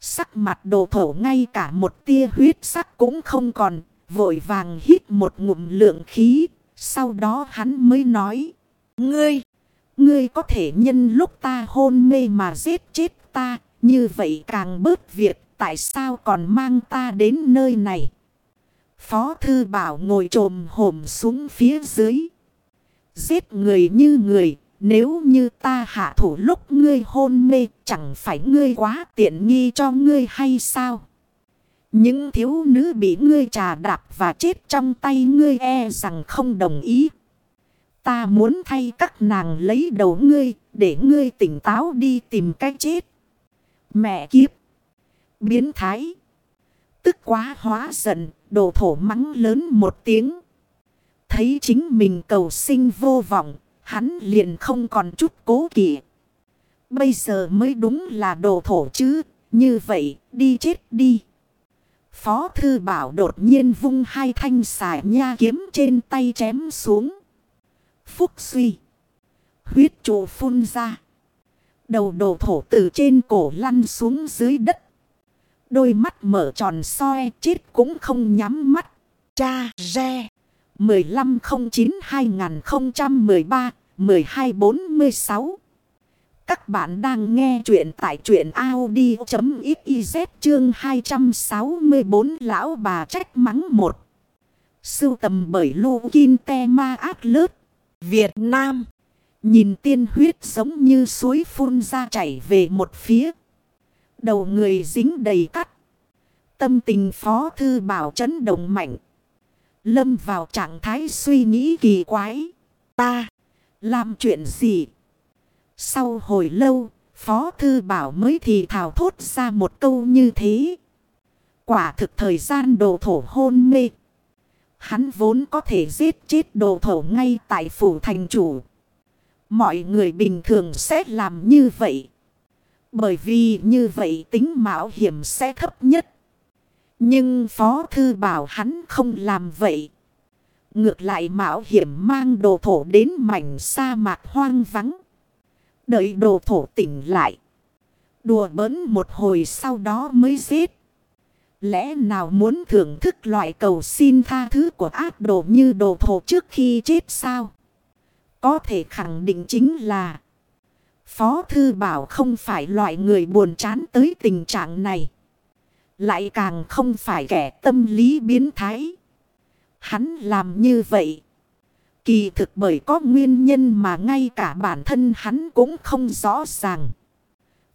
Sắc mặt đồ thổ ngay cả một tia huyết sắc cũng không còn. Vội vàng hít một ngụm lượng khí. Sau đó hắn mới nói. Ngươi! Ngươi có thể nhân lúc ta hôn mê mà giết chết ta. Như vậy càng bớt việc. Tại sao còn mang ta đến nơi này? Phó thư bảo ngồi trồm hổm xuống phía dưới. Giết người như người. Nếu như ta hạ thủ lúc ngươi hôn mê chẳng phải ngươi quá tiện nghi cho ngươi hay sao? Những thiếu nữ bị ngươi trà đạp và chết trong tay ngươi e rằng không đồng ý. Ta muốn thay các nàng lấy đầu ngươi để ngươi tỉnh táo đi tìm cách chết. Mẹ kiếp! Biến thái! Tức quá hóa giận, đồ thổ mắng lớn một tiếng. Thấy chính mình cầu sinh vô vọng, hắn liền không còn chút cố kỵ. Bây giờ mới đúng là đồ thổ chứ, như vậy đi chết đi. Phó thư bảo đột nhiên vung hai thanh xài nha kiếm trên tay chém xuống. Phúc suy. Huyết trụ phun ra. Đầu đồ thổ từ trên cổ lăn xuống dưới đất. Đôi mắt mở tròn soi chết cũng không nhắm mắt. Cha re. 1509-2013-1246 Các bạn đang nghe chuyện tại truyện Audi.xyz chương 264 Lão bà trách mắng một. Sưu tầm bởi Lô Kinh Te Ma ác Lớt Việt Nam. Nhìn tiên huyết giống như suối phun ra chảy về một phía. Đầu người dính đầy cắt Tâm tình phó thư bảo chấn động mạnh. Lâm vào trạng thái suy nghĩ kỳ quái. Ta làm chuyện gì? Sau hồi lâu, Phó Thư Bảo mới thì thảo thốt ra một câu như thế. Quả thực thời gian đồ thổ hôn mê. Hắn vốn có thể giết chết đồ thổ ngay tại phủ thành chủ. Mọi người bình thường sẽ làm như vậy. Bởi vì như vậy tính mạo hiểm sẽ thấp nhất. Nhưng Phó Thư bảo hắn không làm vậy. Ngược lại mạo hiểm mang đồ thổ đến mảnh sa mạc hoang vắng. Đợi đồ thổ tỉnh lại. Đùa bỡn một hồi sau đó mới giết. Lẽ nào muốn thưởng thức loại cầu xin tha thứ của ác đồ như đồ thổ trước khi chết sao? Có thể khẳng định chính là Phó Thư Bảo không phải loại người buồn chán tới tình trạng này. Lại càng không phải kẻ tâm lý biến thái. Hắn làm như vậy. Kỳ thực bởi có nguyên nhân mà ngay cả bản thân hắn cũng không rõ ràng.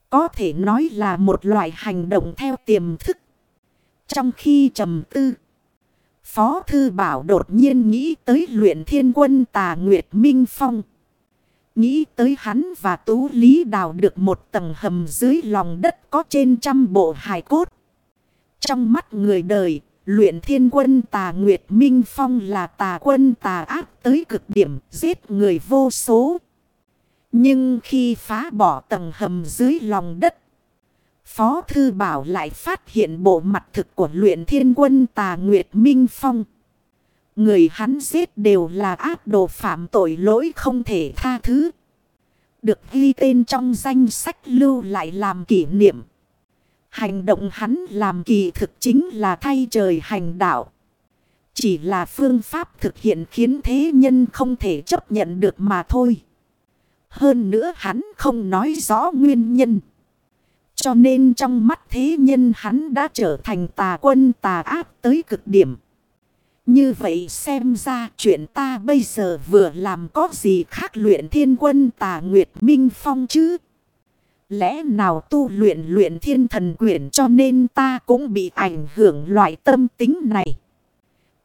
Có thể nói là một loại hành động theo tiềm thức. Trong khi trầm tư. Phó Thư Bảo đột nhiên nghĩ tới luyện thiên quân tà Nguyệt Minh Phong. Nghĩ tới hắn và Tú Lý đào được một tầng hầm dưới lòng đất có trên trăm bộ hài cốt. Trong mắt người đời, luyện thiên quân tà Nguyệt Minh Phong là tà quân tà ác tới cực điểm, giết người vô số. Nhưng khi phá bỏ tầng hầm dưới lòng đất, Phó Thư Bảo lại phát hiện bộ mặt thực của luyện thiên quân tà Nguyệt Minh Phong. Người hắn giết đều là ác đồ phạm tội lỗi không thể tha thứ. Được ghi tên trong danh sách lưu lại làm kỷ niệm. Hành động hắn làm kỳ thực chính là thay trời hành đạo. Chỉ là phương pháp thực hiện khiến thế nhân không thể chấp nhận được mà thôi. Hơn nữa hắn không nói rõ nguyên nhân. Cho nên trong mắt thế nhân hắn đã trở thành tà quân tà ác tới cực điểm. Như vậy xem ra chuyện ta bây giờ vừa làm có gì khác luyện thiên quân tà Nguyệt Minh Phong chứ? Lẽ nào tu luyện luyện thiên thần quyển cho nên ta cũng bị ảnh hưởng loại tâm tính này.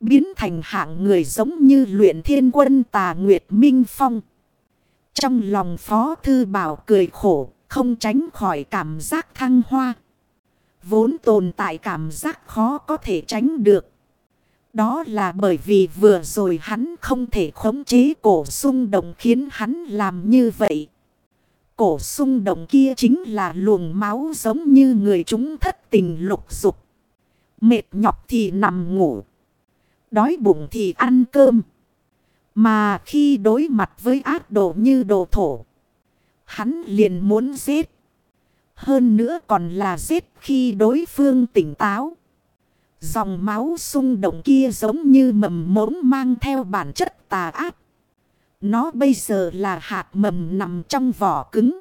Biến thành hạng người giống như luyện thiên quân tà Nguyệt Minh Phong. Trong lòng Phó Thư Bảo cười khổ, không tránh khỏi cảm giác thăng hoa. Vốn tồn tại cảm giác khó có thể tránh được. Đó là bởi vì vừa rồi hắn không thể khống chế cổ sung động khiến hắn làm như vậy. Cổ sung động kia chính là luồng máu giống như người chúng thất tình lục dục. Mệt nhọc thì nằm ngủ. Đói bụng thì ăn cơm. Mà khi đối mặt với ác độ như đồ thổ. Hắn liền muốn giết. Hơn nữa còn là giết khi đối phương tỉnh táo. Dòng máu sung động kia giống như mầm mống mang theo bản chất tà ác. Nó bây giờ là hạt mầm nằm trong vỏ cứng.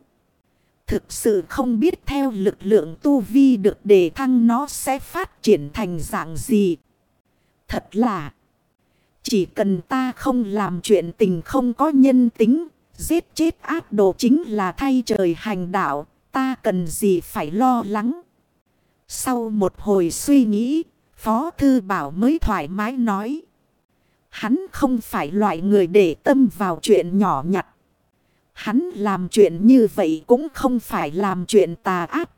Thực sự không biết theo lực lượng tu vi được đề thăng nó sẽ phát triển thành dạng gì. Thật là. Chỉ cần ta không làm chuyện tình không có nhân tính. Giết chết ác đồ chính là thay trời hành đạo. Ta cần gì phải lo lắng. Sau một hồi suy nghĩ. Phó Thư Bảo mới thoải mái nói. Hắn không phải loại người để tâm vào chuyện nhỏ nhặt. Hắn làm chuyện như vậy cũng không phải làm chuyện tà ác.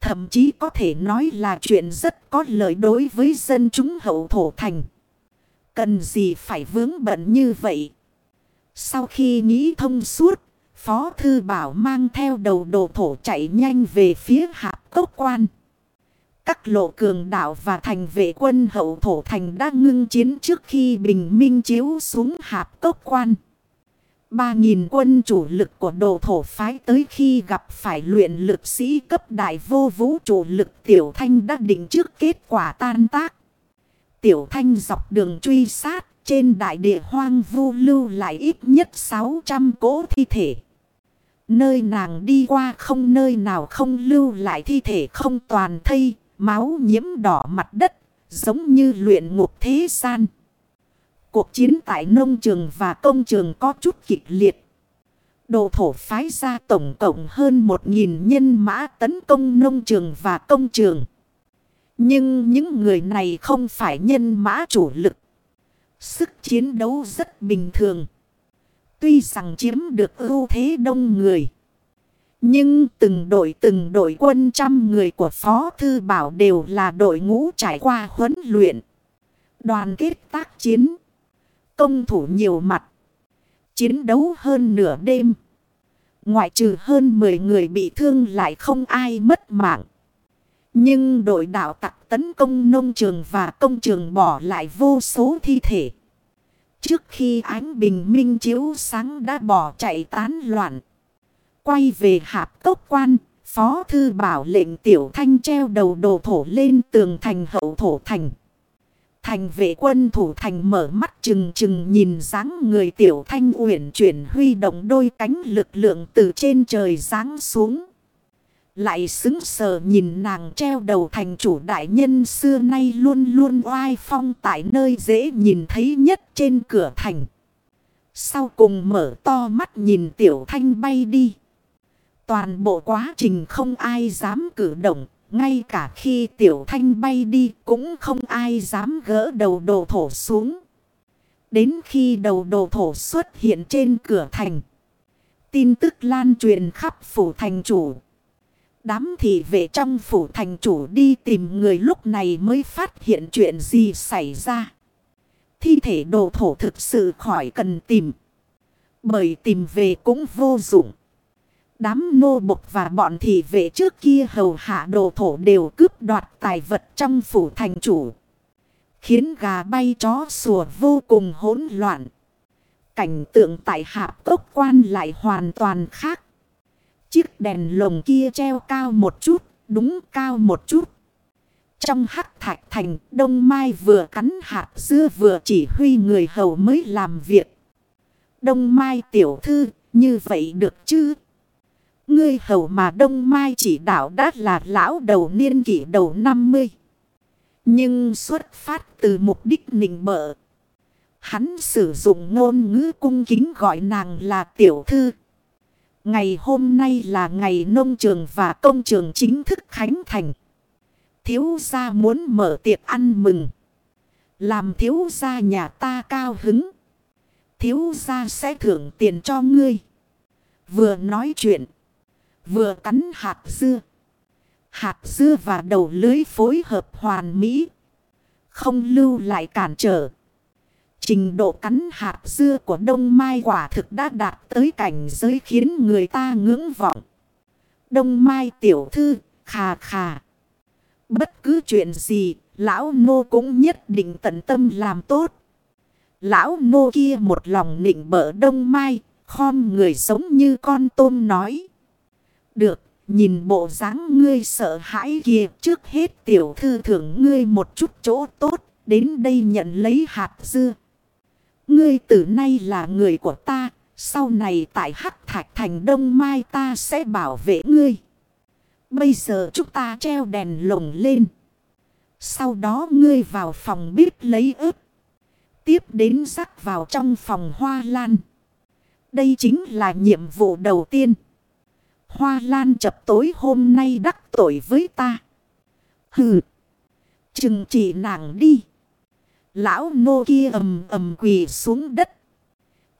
Thậm chí có thể nói là chuyện rất có lợi đối với dân chúng hậu thổ thành. Cần gì phải vướng bận như vậy? Sau khi nghĩ thông suốt, Phó Thư Bảo mang theo đầu đồ thổ chạy nhanh về phía hạp cốc quan. Các lộ cường đạo và thành vệ quân hậu thổ thành đã ngưng chiến trước khi bình minh chiếu xuống hạp cốc quan. Ba nghìn quân chủ lực của đồ thổ phái tới khi gặp phải luyện lực sĩ cấp đại vô vũ chủ lực tiểu thanh đã định trước kết quả tan tác. Tiểu thanh dọc đường truy sát trên đại địa hoang vu lưu lại ít nhất 600 cỗ thi thể. Nơi nàng đi qua không nơi nào không lưu lại thi thể không toàn thây, máu nhiễm đỏ mặt đất, giống như luyện ngục thế gian. Cuộc chiến tại nông trường và công trường có chút kịch liệt. Đồ thổ phái ra tổng cộng hơn 1.000 nhân mã tấn công nông trường và công trường. Nhưng những người này không phải nhân mã chủ lực. Sức chiến đấu rất bình thường. Tuy rằng chiếm được ưu thế đông người. Nhưng từng đội từng đội quân trăm người của Phó Thư Bảo đều là đội ngũ trải qua huấn luyện. Đoàn kết tác chiến. Công thủ nhiều mặt. Chiến đấu hơn nửa đêm. Ngoại trừ hơn 10 người bị thương lại không ai mất mạng. Nhưng đội đạo tặc tấn công nông trường và công trường bỏ lại vô số thi thể. Trước khi ánh bình minh chiếu sáng đã bỏ chạy tán loạn. Quay về hạp cốc quan, Phó Thư Bảo lệnh Tiểu Thanh treo đầu đồ thổ lên tường thành hậu thổ thành. Thành vệ quân thủ thành mở mắt chừng chừng nhìn dáng người Tiểu Thanh uyển chuyển huy động đôi cánh lực lượng từ trên trời ráng xuống. Lại xứng sờ nhìn nàng treo đầu thành chủ đại nhân xưa nay luôn luôn oai phong tại nơi dễ nhìn thấy nhất trên cửa thành. Sau cùng mở to mắt nhìn Tiểu Thanh bay đi. Toàn bộ quá trình không ai dám cử động. Ngay cả khi tiểu thanh bay đi cũng không ai dám gỡ đầu đồ thổ xuống. Đến khi đầu đồ thổ xuất hiện trên cửa thành. Tin tức lan truyền khắp phủ thành chủ. Đám thị vệ trong phủ thành chủ đi tìm người lúc này mới phát hiện chuyện gì xảy ra. Thi thể đồ thổ thực sự khỏi cần tìm. Bởi tìm về cũng vô dụng. Đám nô bộc và bọn thị vệ trước kia hầu hạ đồ thổ đều cướp đoạt tài vật trong phủ thành chủ. Khiến gà bay chó sủa vô cùng hỗn loạn. Cảnh tượng tại hạp cốc quan lại hoàn toàn khác. Chiếc đèn lồng kia treo cao một chút, đúng cao một chút. Trong hắc thạch thành, Đông Mai vừa cắn hạt dưa vừa chỉ huy người hầu mới làm việc. Đông Mai tiểu thư, như vậy được chứ? Ngươi hầu mà Đông Mai chỉ đạo đã là lão đầu niên kỷ đầu 50. Nhưng xuất phát từ mục đích nịnh bợ. Hắn sử dụng ngôn ngữ cung kính gọi nàng là tiểu thư. Ngày hôm nay là ngày nông trường và công trường chính thức khánh thành. Thiếu gia muốn mở tiệc ăn mừng. Làm thiếu gia nhà ta cao hứng. Thiếu gia sẽ thưởng tiền cho ngươi. Vừa nói chuyện. Vừa cắn hạt dưa. Hạt dưa và đầu lưới phối hợp hoàn mỹ. Không lưu lại cản trở. Trình độ cắn hạt dưa của Đông Mai quả thực đã đạt tới cảnh giới khiến người ta ngưỡng vọng. Đông Mai tiểu thư, khà khà. Bất cứ chuyện gì, lão nô cũng nhất định tận tâm làm tốt. Lão nô kia một lòng nịnh bỡ Đông Mai, khom người giống như con tôm nói. Được, Nhìn bộ dáng ngươi sợ hãi kia trước hết tiểu thư thưởng ngươi một chút chỗ tốt. Đến đây nhận lấy hạt dưa. Ngươi từ nay là người của ta. Sau này tại Hắc Thạch Thành Đông Mai ta sẽ bảo vệ ngươi. Bây giờ chúng ta treo đèn lồng lên. Sau đó ngươi vào phòng bếp lấy ướp. Tiếp đến rắc vào trong phòng hoa lan. Đây chính là nhiệm vụ đầu tiên. Hoa lan chập tối hôm nay đắc tội với ta. Hừ. Chừng chỉ nàng đi. Lão nô kia ầm ầm quỳ xuống đất.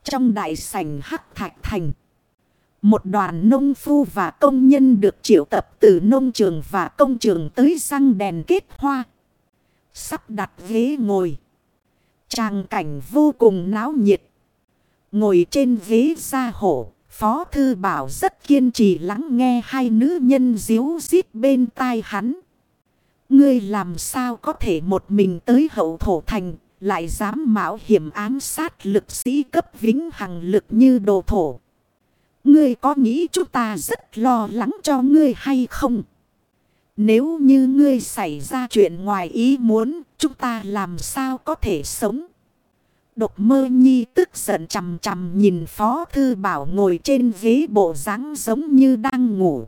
Trong đại sảnh hắc thạch thành. Một đoàn nông phu và công nhân được triệu tập từ nông trường và công trường tới răng đèn kết hoa. Sắp đặt ghế ngồi. Tràng cảnh vô cùng náo nhiệt. Ngồi trên ghế ra hổ. Phó Thư Bảo rất kiên trì lắng nghe hai nữ nhân díu dít bên tai hắn. Ngươi làm sao có thể một mình tới hậu thổ thành, lại dám mạo hiểm ám sát lực sĩ cấp vĩnh hằng lực như đồ thổ. Ngươi có nghĩ chúng ta rất lo lắng cho ngươi hay không? Nếu như ngươi xảy ra chuyện ngoài ý muốn, chúng ta làm sao có thể sống? Độc mơ nhi tức giận chầm chầm nhìn Phó Thư Bảo ngồi trên ghế bộ dáng giống như đang ngủ.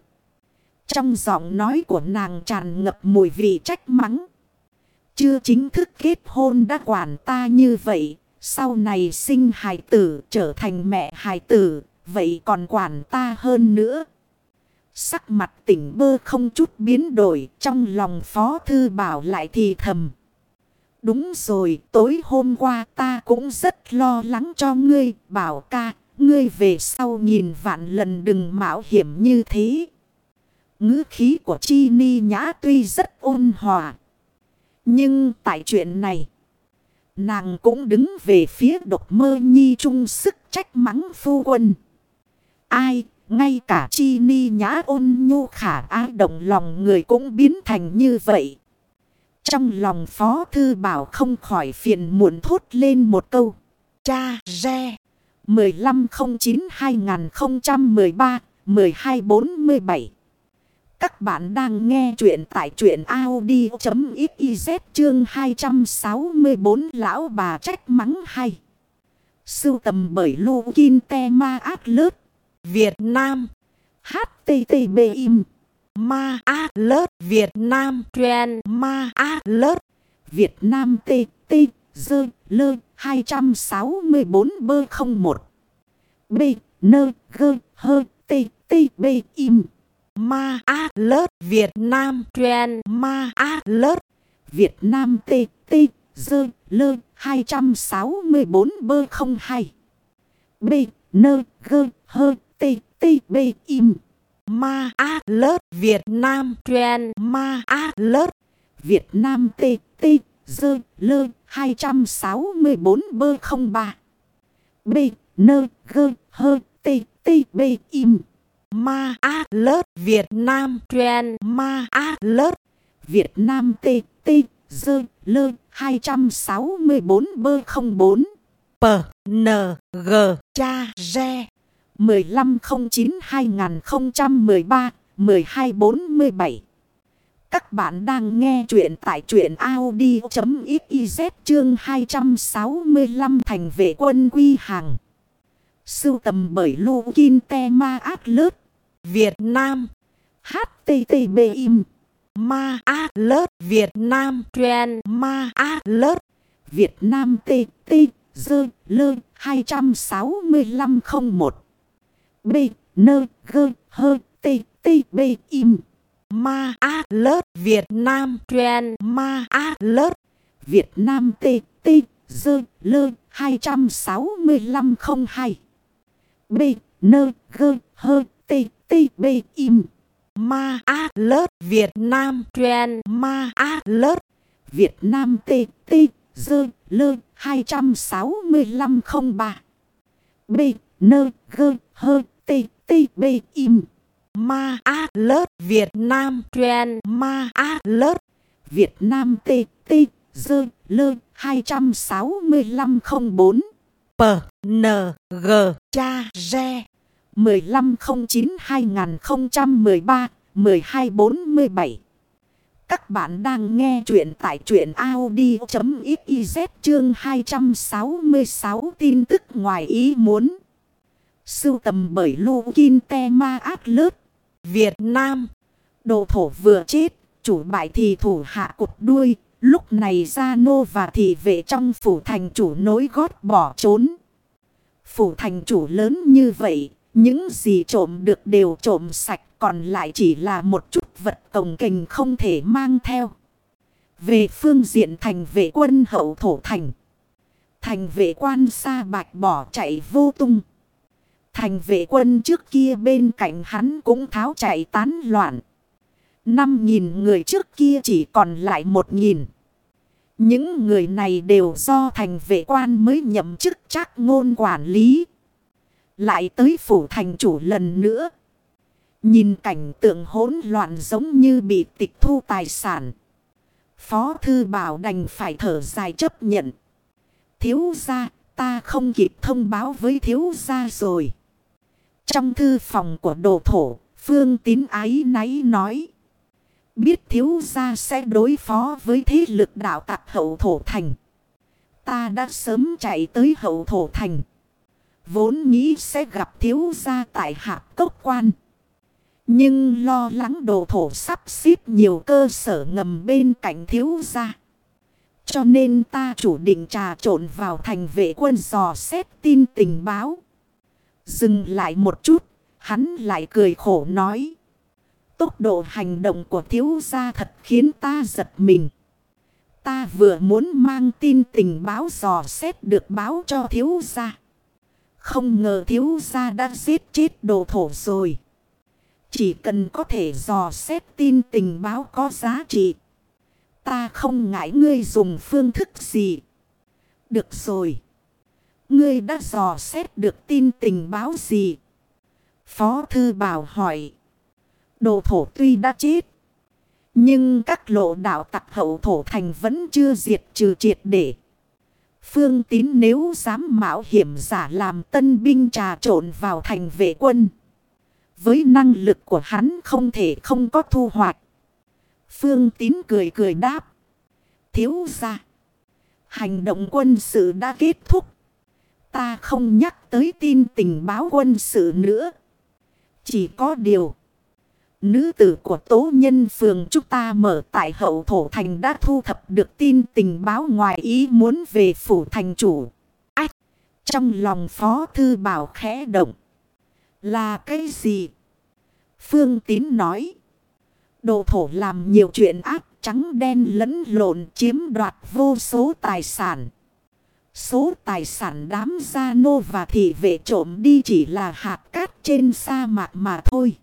Trong giọng nói của nàng tràn ngập mùi vị trách mắng. Chưa chính thức kết hôn đã quản ta như vậy. Sau này sinh hài tử, trở thành mẹ hài tử. Vậy còn quản ta hơn nữa. Sắc mặt tỉnh bơ không chút biến đổi. Trong lòng phó thư bảo lại thì thầm. Đúng rồi, tối hôm qua ta cũng rất lo lắng cho ngươi, bảo ca, ngươi về sau nhìn vạn lần đừng mạo hiểm như thế ngữ khí của Chi Ni Nhã tuy rất ôn hòa. Nhưng tại chuyện này, nàng cũng đứng về phía độc mơ nhi trung sức trách mắng phu quân. Ai, ngay cả Chi Ni Nhã ôn nhu khả ái động lòng người cũng biến thành như vậy. Trong lòng Phó Thư Bảo không khỏi phiền muộn thốt lên một câu. Cha Re 1509-2013-1247 các bạn đang nghe chuyện tại chuyện Audi.xyz chương 264 lão bà trách mắng hay. Sưu tầm bởi Lô Kinh Te Ma Át Lớt. Việt Nam. HTTB im. Ma Át Lớt. Việt Nam. Truyền. Ma Át Lớt. Việt Nam T. T. Dơ. Lơ. 264 bơ 01. B. Nơ. Gơ. Hơ. T. T. B. Im. Ma A Lớt Việt Nam Truyền Ma A Lớt Việt Nam T T Dơ Lơ 264 bơ 02 B Nơ Gơ Hơ T T B Im Ma A Lớt Việt Nam. Truyền. Ma A Lớt Việt Nam T T Dơ Lơ 264 bơ 03 B Nơ Gơ Hơ T T B Im Ma A Lớt Việt Nam. Truyền. Ma A Lớt Việt Nam T T Dơ Lơ 264 bơ 04 P N G Cha Re 1509-2013-1247 Các bạn đang nghe chuyện tại chuyện Audi.xyz chương 265 thành vệ quân quy hàng. Sưu tầm bởi Lô Kinh Te Ma Át Lớt. Việt Nam. HTTP im. Ma A Lớt Việt Nam. Truyền Ma A Lớt. Việt Nam T T Dơ Lơ 26501. B Nơ Gơ Hơ T T B im. Ma A Lớt Việt Nam. Truyền Ma A Lớt. Việt Nam T T Dơ Lơ 26502. B Nơ Gơ Hơ T T B im. Ma A Lớt Việt Nam Truyền Ma A Lớt Việt Nam T T Dơ Lơ 26503 B Nơ Gơ Hơ T T B im. Ma A Lớt Việt Nam. Truyền. Ma A Lớt Việt Nam. T T Dơ Lơ 26504 P N G Cha Re 1509-2013-1247 Các bạn đang nghe chuyện tại truyện Audi.xyz chương 266 tin tức ngoài ý muốn. Sưu tầm bởi Lô Kinh Te Ma Át Lớp. Việt Nam. Đồ thổ vừa chết, chủ bại thì thủ hạ cụt đuôi. Lúc này gia nô và thị vệ trong phủ thành chủ nối gót bỏ trốn. Phủ thành chủ lớn như vậy, những gì trộm được đều trộm sạch còn lại chỉ là một chút vật cồng kềnh không thể mang theo. Về phương diện thành vệ quân hậu thổ thành. Thành vệ quan xa bạch bỏ chạy vô tung. Thành vệ quân trước kia bên cạnh hắn cũng tháo chạy tán loạn. Năm nghìn người trước kia chỉ còn lại một nghìn. Những người này đều do thành vệ quan mới nhậm chức chắc ngôn quản lý. Lại tới phủ thành chủ lần nữa. Nhìn cảnh tượng hỗn loạn giống như bị tịch thu tài sản. Phó thư bảo đành phải thở dài chấp nhận. Thiếu gia, ta không kịp thông báo với thiếu gia rồi. Trong thư phòng của đồ thổ, Phương tín ái náy nói. Biết thiếu gia sẽ đối phó với thế lực đạo tạc hậu thổ thành. Ta đã sớm chạy tới hậu thổ thành. Vốn nghĩ sẽ gặp thiếu gia tại hạp cốc quan. Nhưng lo lắng đồ thổ sắp xếp nhiều cơ sở ngầm bên cạnh thiếu gia. Cho nên ta chủ định trà trộn vào thành vệ quân dò xét tin tình báo. Dừng lại một chút, hắn lại cười khổ nói. Tốc độ hành động của thiếu gia thật khiến ta giật mình. Ta vừa muốn mang tin tình báo dò xét được báo cho thiếu gia. Không ngờ thiếu gia đã giết chết đồ thổ rồi. Chỉ cần có thể dò xét tin tình báo có giá trị. Ta không ngại ngươi dùng phương thức gì. Được rồi. Ngươi đã dò xét được tin tình báo gì? Phó thư bảo hỏi. Đồ thổ tuy đã chết. Nhưng các lộ đạo tặc hậu thổ thành vẫn chưa diệt trừ triệt để. Phương tín nếu dám mạo hiểm giả làm tân binh trà trộn vào thành vệ quân. Với năng lực của hắn không thể không có thu hoạch. Phương tín cười cười đáp. Thiếu ra. Hành động quân sự đã kết thúc. Ta không nhắc tới tin tình báo quân sự nữa. Chỉ có điều. Nữ tử của tố nhân phường chúng ta mở tại hậu thổ thành đã thu thập được tin tình báo ngoài ý muốn về phủ thành chủ. Ách! Trong lòng phó thư bảo khẽ động. Là cái gì? Phương tín nói. Đồ thổ làm nhiều chuyện ác trắng đen lẫn lộn chiếm đoạt vô số tài sản. Số tài sản đám gia nô và thị vệ trộm đi chỉ là hạt cát trên sa mạc mà thôi.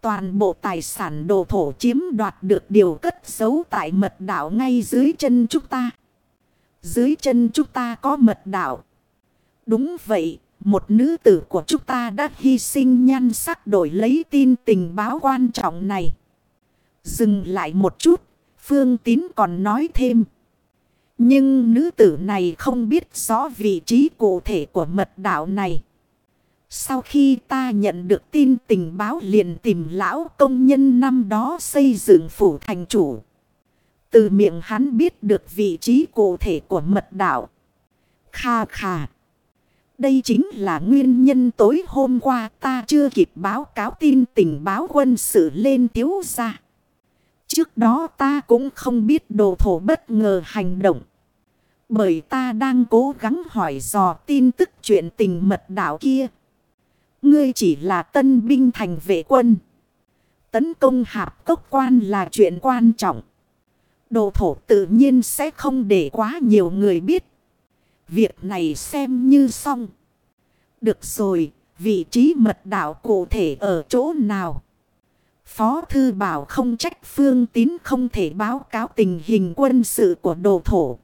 Toàn bộ tài sản đồ thổ chiếm đoạt được điều cất giấu tại mật đảo ngay dưới chân chúng ta. Dưới chân chúng ta có mật đảo. Đúng vậy, một nữ tử của chúng ta đã hy sinh nhan sắc đổi lấy tin tình báo quan trọng này. Dừng lại một chút, Phương Tín còn nói thêm. Nhưng nữ tử này không biết rõ vị trí cụ thể của mật đảo này. Sau khi ta nhận được tin tình báo liền tìm lão công nhân năm đó xây dựng phủ thành chủ. Từ miệng hắn biết được vị trí cụ thể của mật đảo. Kha kha. Đây chính là nguyên nhân tối hôm qua ta chưa kịp báo cáo tin tình báo quân sự lên tiếu ra. Trước đó ta cũng không biết đồ thổ bất ngờ hành động. Bởi ta đang cố gắng hỏi dò tin tức chuyện tình mật đảo kia. Ngươi chỉ là tân binh thành vệ quân. Tấn công hạp cốc quan là chuyện quan trọng. Đồ thổ tự nhiên sẽ không để quá nhiều người biết. Việc này xem như xong. Được rồi, vị trí mật đảo cụ thể ở chỗ nào? Phó Thư Bảo không trách phương tín không thể báo cáo tình hình quân sự của đồ thổ.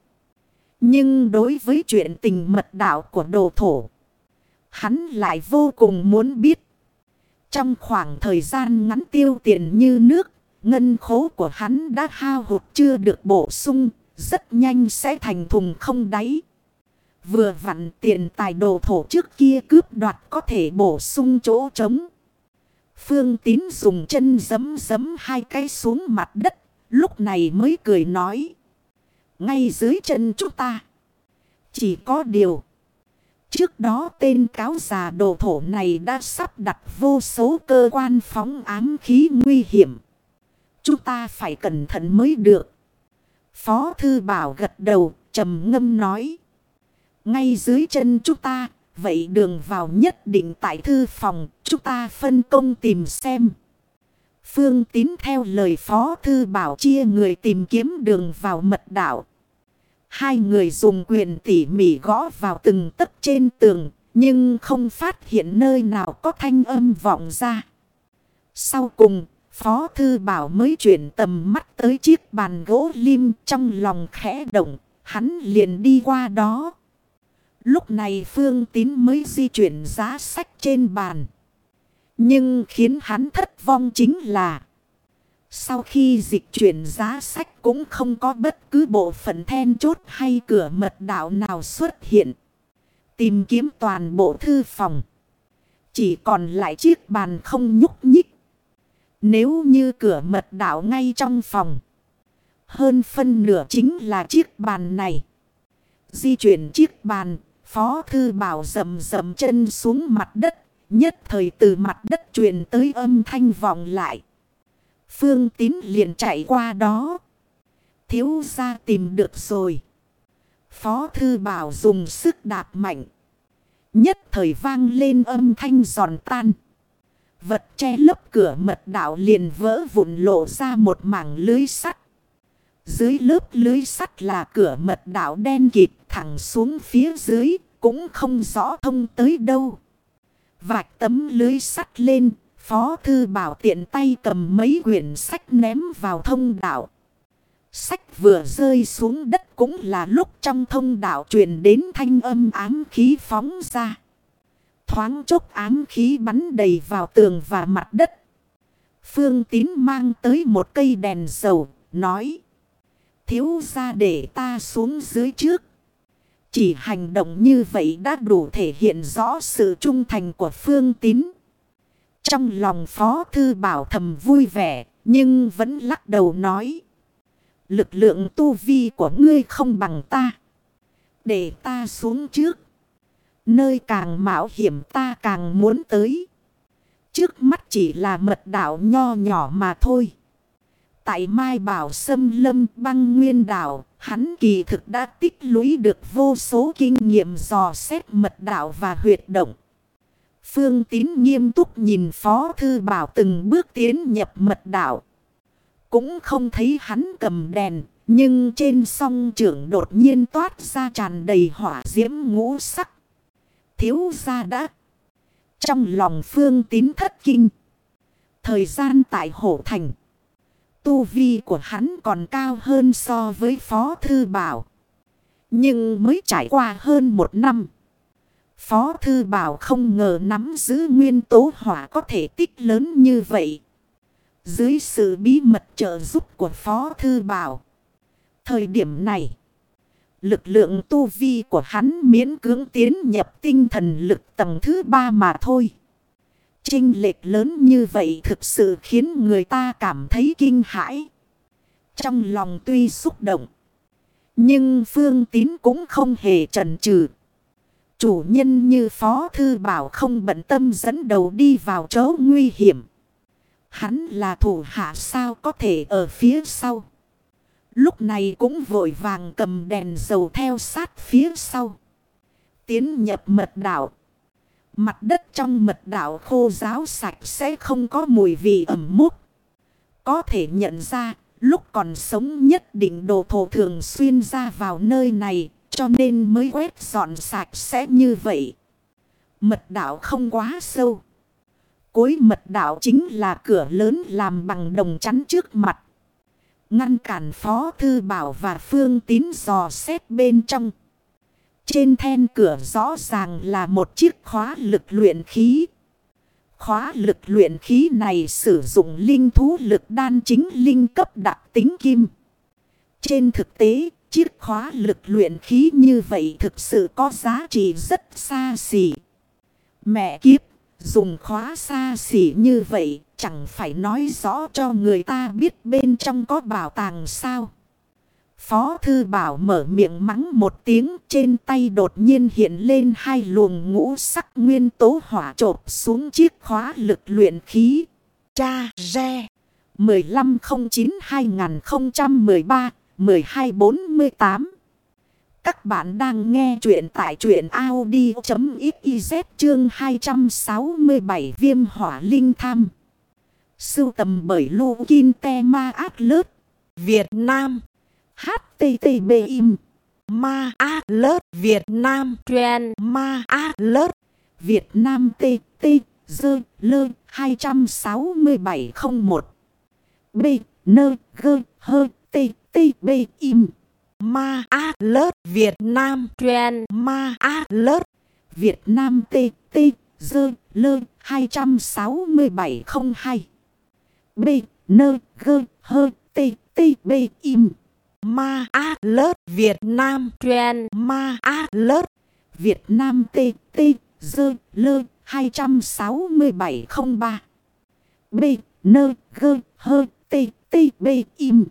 Nhưng đối với chuyện tình mật đạo của đồ thổ, hắn lại vô cùng muốn biết. Trong khoảng thời gian ngắn tiêu tiền như nước, ngân khố của hắn đã hao hụt chưa được bổ sung, rất nhanh sẽ thành thùng không đáy. Vừa vặn tiền tài đồ thổ trước kia cướp đoạt có thể bổ sung chỗ trống. Phương tín dùng chân giấm giấm hai cái xuống mặt đất. Lúc này mới cười nói. Ngay dưới chân chúng ta. Chỉ có điều. Trước đó tên cáo già đồ thổ này đã sắp đặt vô số cơ quan phóng ám khí nguy hiểm. Chúng ta phải cẩn thận mới được. Phó thư bảo gật đầu, trầm ngâm nói. Ngay dưới chân chúng ta, vậy đường vào nhất định tại thư phòng, chúng ta phân công tìm xem. Phương tín theo lời phó thư bảo chia người tìm kiếm đường vào mật đảo. Hai người dùng quyền tỉ mỉ gõ vào từng tấc trên tường, nhưng không phát hiện nơi nào có thanh âm vọng ra. Sau cùng, Phó Thư Bảo mới chuyển tầm mắt tới chiếc bàn gỗ lim trong lòng khẽ động, hắn liền đi qua đó. Lúc này Phương Tín mới di chuyển giá sách trên bàn. Nhưng khiến hắn thất vong chính là sau khi dịch chuyển giá sách cũng không có bất cứ bộ phận then chốt hay cửa mật đạo nào xuất hiện. Tìm kiếm toàn bộ thư phòng. Chỉ còn lại chiếc bàn không nhúc nhích. Nếu như cửa mật đạo ngay trong phòng. Hơn phân nửa chính là chiếc bàn này. Di chuyển chiếc bàn, Phó Thư Bảo rầm rầm chân xuống mặt đất. Nhất thời từ mặt đất truyền tới âm thanh vọng lại. Phương tín liền chạy qua đó. Thiếu ra tìm được rồi. Phó thư bảo dùng sức đạp mạnh. Nhất thời vang lên âm thanh giòn tan. Vật che lấp cửa mật đạo liền vỡ vụn lộ ra một mảng lưới sắt. Dưới lớp lưới sắt là cửa mật đạo đen kịt thẳng xuống phía dưới, cũng không rõ thông tới đâu. Vạch tấm lưới sắt lên, Phó Thư Bảo tiện tay cầm mấy quyển sách ném vào thông đạo. Sách vừa rơi xuống đất cũng là lúc trong thông đạo truyền đến thanh âm ám khí phóng ra. Thoáng chốc ám khí bắn đầy vào tường và mặt đất. Phương Tín mang tới một cây đèn dầu, nói. Thiếu ra để ta xuống dưới trước. Chỉ hành động như vậy đã đủ thể hiện rõ sự trung thành của Phương Tín. Trong lòng Phó Thư Bảo thầm vui vẻ, nhưng vẫn lắc đầu nói. Lực lượng tu vi của ngươi không bằng ta. Để ta xuống trước. Nơi càng mạo hiểm ta càng muốn tới. Trước mắt chỉ là mật đảo nho nhỏ mà thôi. Tại Mai Bảo Sâm Lâm băng nguyên đảo, hắn kỳ thực đã tích lũy được vô số kinh nghiệm dò xét mật đảo và huyệt động. Phương Tín nghiêm túc nhìn Phó Thư Bảo từng bước tiến nhập mật đảo. Cũng không thấy hắn cầm đèn, nhưng trên song trưởng đột nhiên toát ra tràn đầy hỏa diễm ngũ sắc. Thiếu ra đã. Trong lòng Phương Tín thất kinh. Thời gian tại Hổ Thành. Tu vi của hắn còn cao hơn so với Phó Thư Bảo. Nhưng mới trải qua hơn một năm. Phó Thư Bảo không ngờ nắm giữ nguyên tố hỏa có thể tích lớn như vậy. Dưới sự bí mật trợ giúp của Phó Thư Bảo. Thời điểm này, lực lượng tu vi của hắn miễn cưỡng tiến nhập tinh thần lực tầng thứ ba mà thôi. Trinh lệch lớn như vậy thực sự khiến người ta cảm thấy kinh hãi. Trong lòng tuy xúc động. Nhưng Phương Tín cũng không hề trần trừ. Chủ nhân như Phó Thư Bảo không bận tâm dẫn đầu đi vào chỗ nguy hiểm. Hắn là thủ hạ sao có thể ở phía sau. Lúc này cũng vội vàng cầm đèn dầu theo sát phía sau. Tiến nhập mật đảo. Mặt đất trong mật đảo khô ráo sạch sẽ không có mùi vị ẩm mốc. Có thể nhận ra, lúc còn sống nhất định đồ thổ thường xuyên ra vào nơi này, cho nên mới quét dọn sạch sẽ như vậy. Mật đảo không quá sâu. Cuối mật đảo chính là cửa lớn làm bằng đồng chắn trước mặt. Ngăn cản Phó Thư Bảo và Phương Tín dò xét bên trong. Trên then cửa rõ ràng là một chiếc khóa lực luyện khí. Khóa lực luyện khí này sử dụng linh thú lực đan chính linh cấp đặc tính kim. Trên thực tế, chiếc khóa lực luyện khí như vậy thực sự có giá trị rất xa xỉ. Mẹ kiếp, dùng khóa xa xỉ như vậy chẳng phải nói rõ cho người ta biết bên trong có bảo tàng sao. Phó thư bảo mở miệng mắng một tiếng, trên tay đột nhiên hiện lên hai luồng ngũ sắc nguyên tố hỏa trộp xuống chiếc khóa lực luyện khí. Cha Re 1509-2013-1248 Các bạn đang nghe chuyện tại chuyện Audi.xyz chương 267 viêm hỏa linh tham. Sưu tầm bởi Lô Kinh Te Ma Át Lớt Việt Nam HTTP im Ma A Lớt Việt Nam. Truyền. Ma A Lớt Việt Nam T T Dơ Lơ 26701 B Nơ Gơ Hơ T T B im Ma A Lớt Việt Nam. Truyền. Ma A Lớt Việt Nam T T Dơ Lơ 26702 B Nơ Gơ Hơ T T B im Ma A Lớt Việt Nam. Truyền. Ma A Lớt Việt Nam T T Dơ Lơ 26703 B Nơ Gơ Hơ T T B Im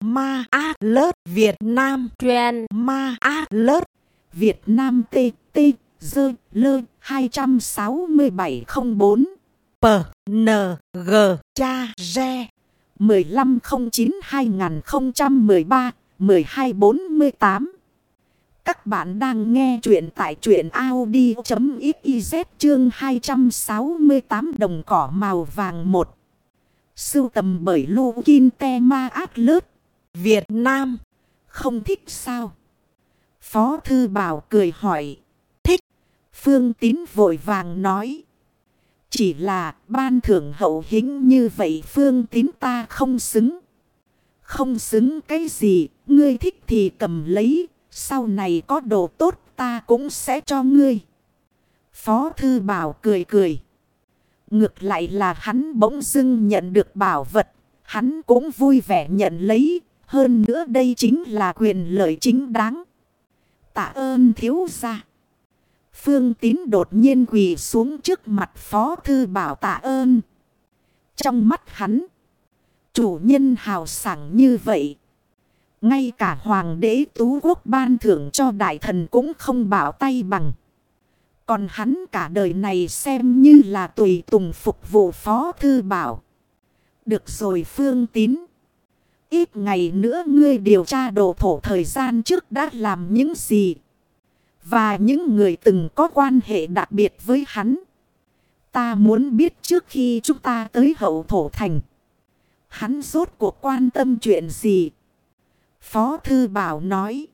Ma A Lớt Việt Nam. Truyền. Ma A Lớt Việt Nam T T Dơ Lơ 26704 P N G Cha Re 1509-2013-1248 Các bạn đang nghe chuyện tại chuyện Audi.xyz chương 268 đồng cỏ màu vàng 1. Sưu tầm bởi Lô Kinh Te Ma Át Việt Nam. Không thích sao? Phó Thư Bảo cười hỏi. Thích. Phương Tín vội vàng nói. Chỉ là ban thưởng hậu hĩnh như vậy phương tín ta không xứng. Không xứng cái gì, ngươi thích thì cầm lấy, sau này có đồ tốt ta cũng sẽ cho ngươi. Phó thư bảo cười cười. Ngược lại là hắn bỗng dưng nhận được bảo vật, hắn cũng vui vẻ nhận lấy, hơn nữa đây chính là quyền lợi chính đáng. Tạ ơn thiếu gia. Phương Tín đột nhiên quỳ xuống trước mặt Phó Thư Bảo tạ ơn. Trong mắt hắn, chủ nhân hào sảng như vậy. Ngay cả Hoàng đế Tú Quốc ban thưởng cho đại thần cũng không bảo tay bằng. Còn hắn cả đời này xem như là tùy tùng phục vụ Phó Thư Bảo. Được rồi Phương Tín. Ít ngày nữa ngươi điều tra đồ thổ thời gian trước đã làm những gì. Và những người từng có quan hệ đặc biệt với hắn. Ta muốn biết trước khi chúng ta tới hậu thổ thành. Hắn rốt cuộc quan tâm chuyện gì? Phó Thư Bảo nói.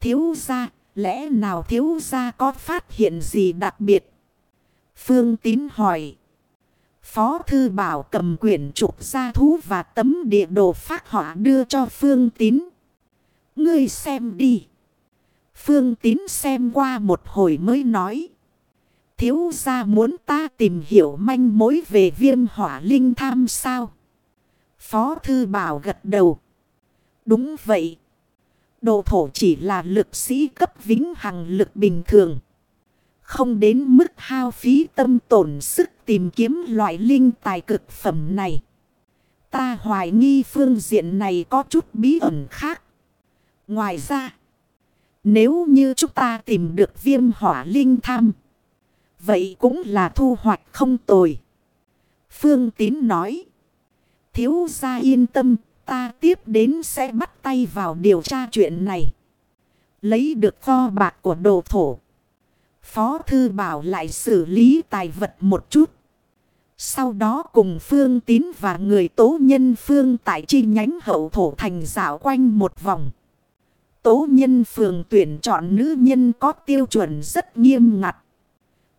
Thiếu gia, lẽ nào thiếu gia có phát hiện gì đặc biệt? Phương Tín hỏi. Phó Thư Bảo cầm quyển trục gia thú và tấm địa đồ phát họa đưa cho Phương Tín. Ngươi xem đi. Phương Tín xem qua một hồi mới nói. Thiếu gia muốn ta tìm hiểu manh mối về viêm hỏa linh tham sao? Phó Thư Bảo gật đầu. Đúng vậy. Đồ thổ chỉ là lực sĩ cấp vĩnh hằng lực bình thường. Không đến mức hao phí tâm tổn sức tìm kiếm loại linh tài cực phẩm này. Ta hoài nghi phương diện này có chút bí ẩn khác. Ngoài ra... Nếu như chúng ta tìm được viêm hỏa linh tham. Vậy cũng là thu hoạch không tồi. Phương Tín nói. Thiếu gia yên tâm. Ta tiếp đến sẽ bắt tay vào điều tra chuyện này. Lấy được kho bạc của đồ thổ. Phó Thư Bảo lại xử lý tài vật một chút. Sau đó cùng Phương Tín và người tố nhân Phương tại chi nhánh hậu thổ thành dạo quanh một vòng. Tố nhân phường tuyển chọn nữ nhân có tiêu chuẩn rất nghiêm ngặt.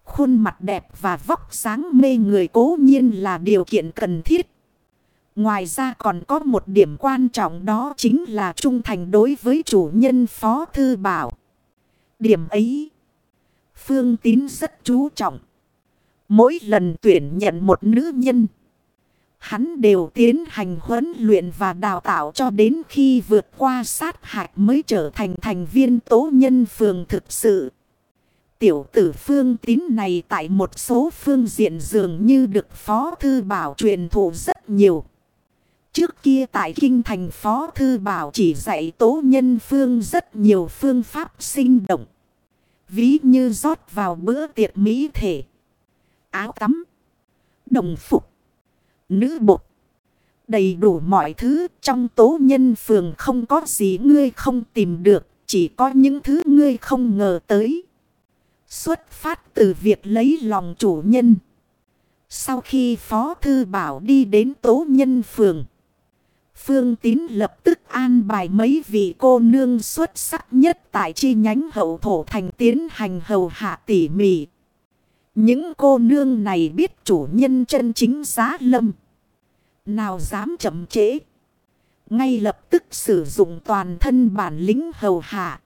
Khuôn mặt đẹp và vóc sáng mê người cố nhiên là điều kiện cần thiết. Ngoài ra còn có một điểm quan trọng đó chính là trung thành đối với chủ nhân Phó Thư Bảo. Điểm ấy, Phương Tín rất chú trọng. Mỗi lần tuyển nhận một nữ nhân, Hắn đều tiến hành huấn luyện và đào tạo cho đến khi vượt qua sát hạch mới trở thành thành viên tố nhân phường thực sự. Tiểu tử phương tín này tại một số phương diện dường như được Phó Thư Bảo truyền thụ rất nhiều. Trước kia tại Kinh Thành Phó Thư Bảo chỉ dạy tố nhân phương rất nhiều phương pháp sinh động. Ví như rót vào bữa tiệc mỹ thể. Áo tắm. Đồng phục. Nữ bột. Đầy đủ mọi thứ, trong tố nhân phường không có gì ngươi không tìm được. Chỉ có những thứ ngươi không ngờ tới. Xuất phát từ việc lấy lòng chủ nhân. Sau khi Phó Thư Bảo đi đến tố nhân phường. Phương Tín lập tức an bài mấy vị cô nương xuất sắc nhất tại chi nhánh hậu thổ thành tiến hành hầu hạ tỉ mỉ. Những cô nương này biết chủ nhân chân chính giá lâm. Nào dám chậm trễ. Ngay lập tức sử dụng toàn thân bản lĩnh hầu hạ.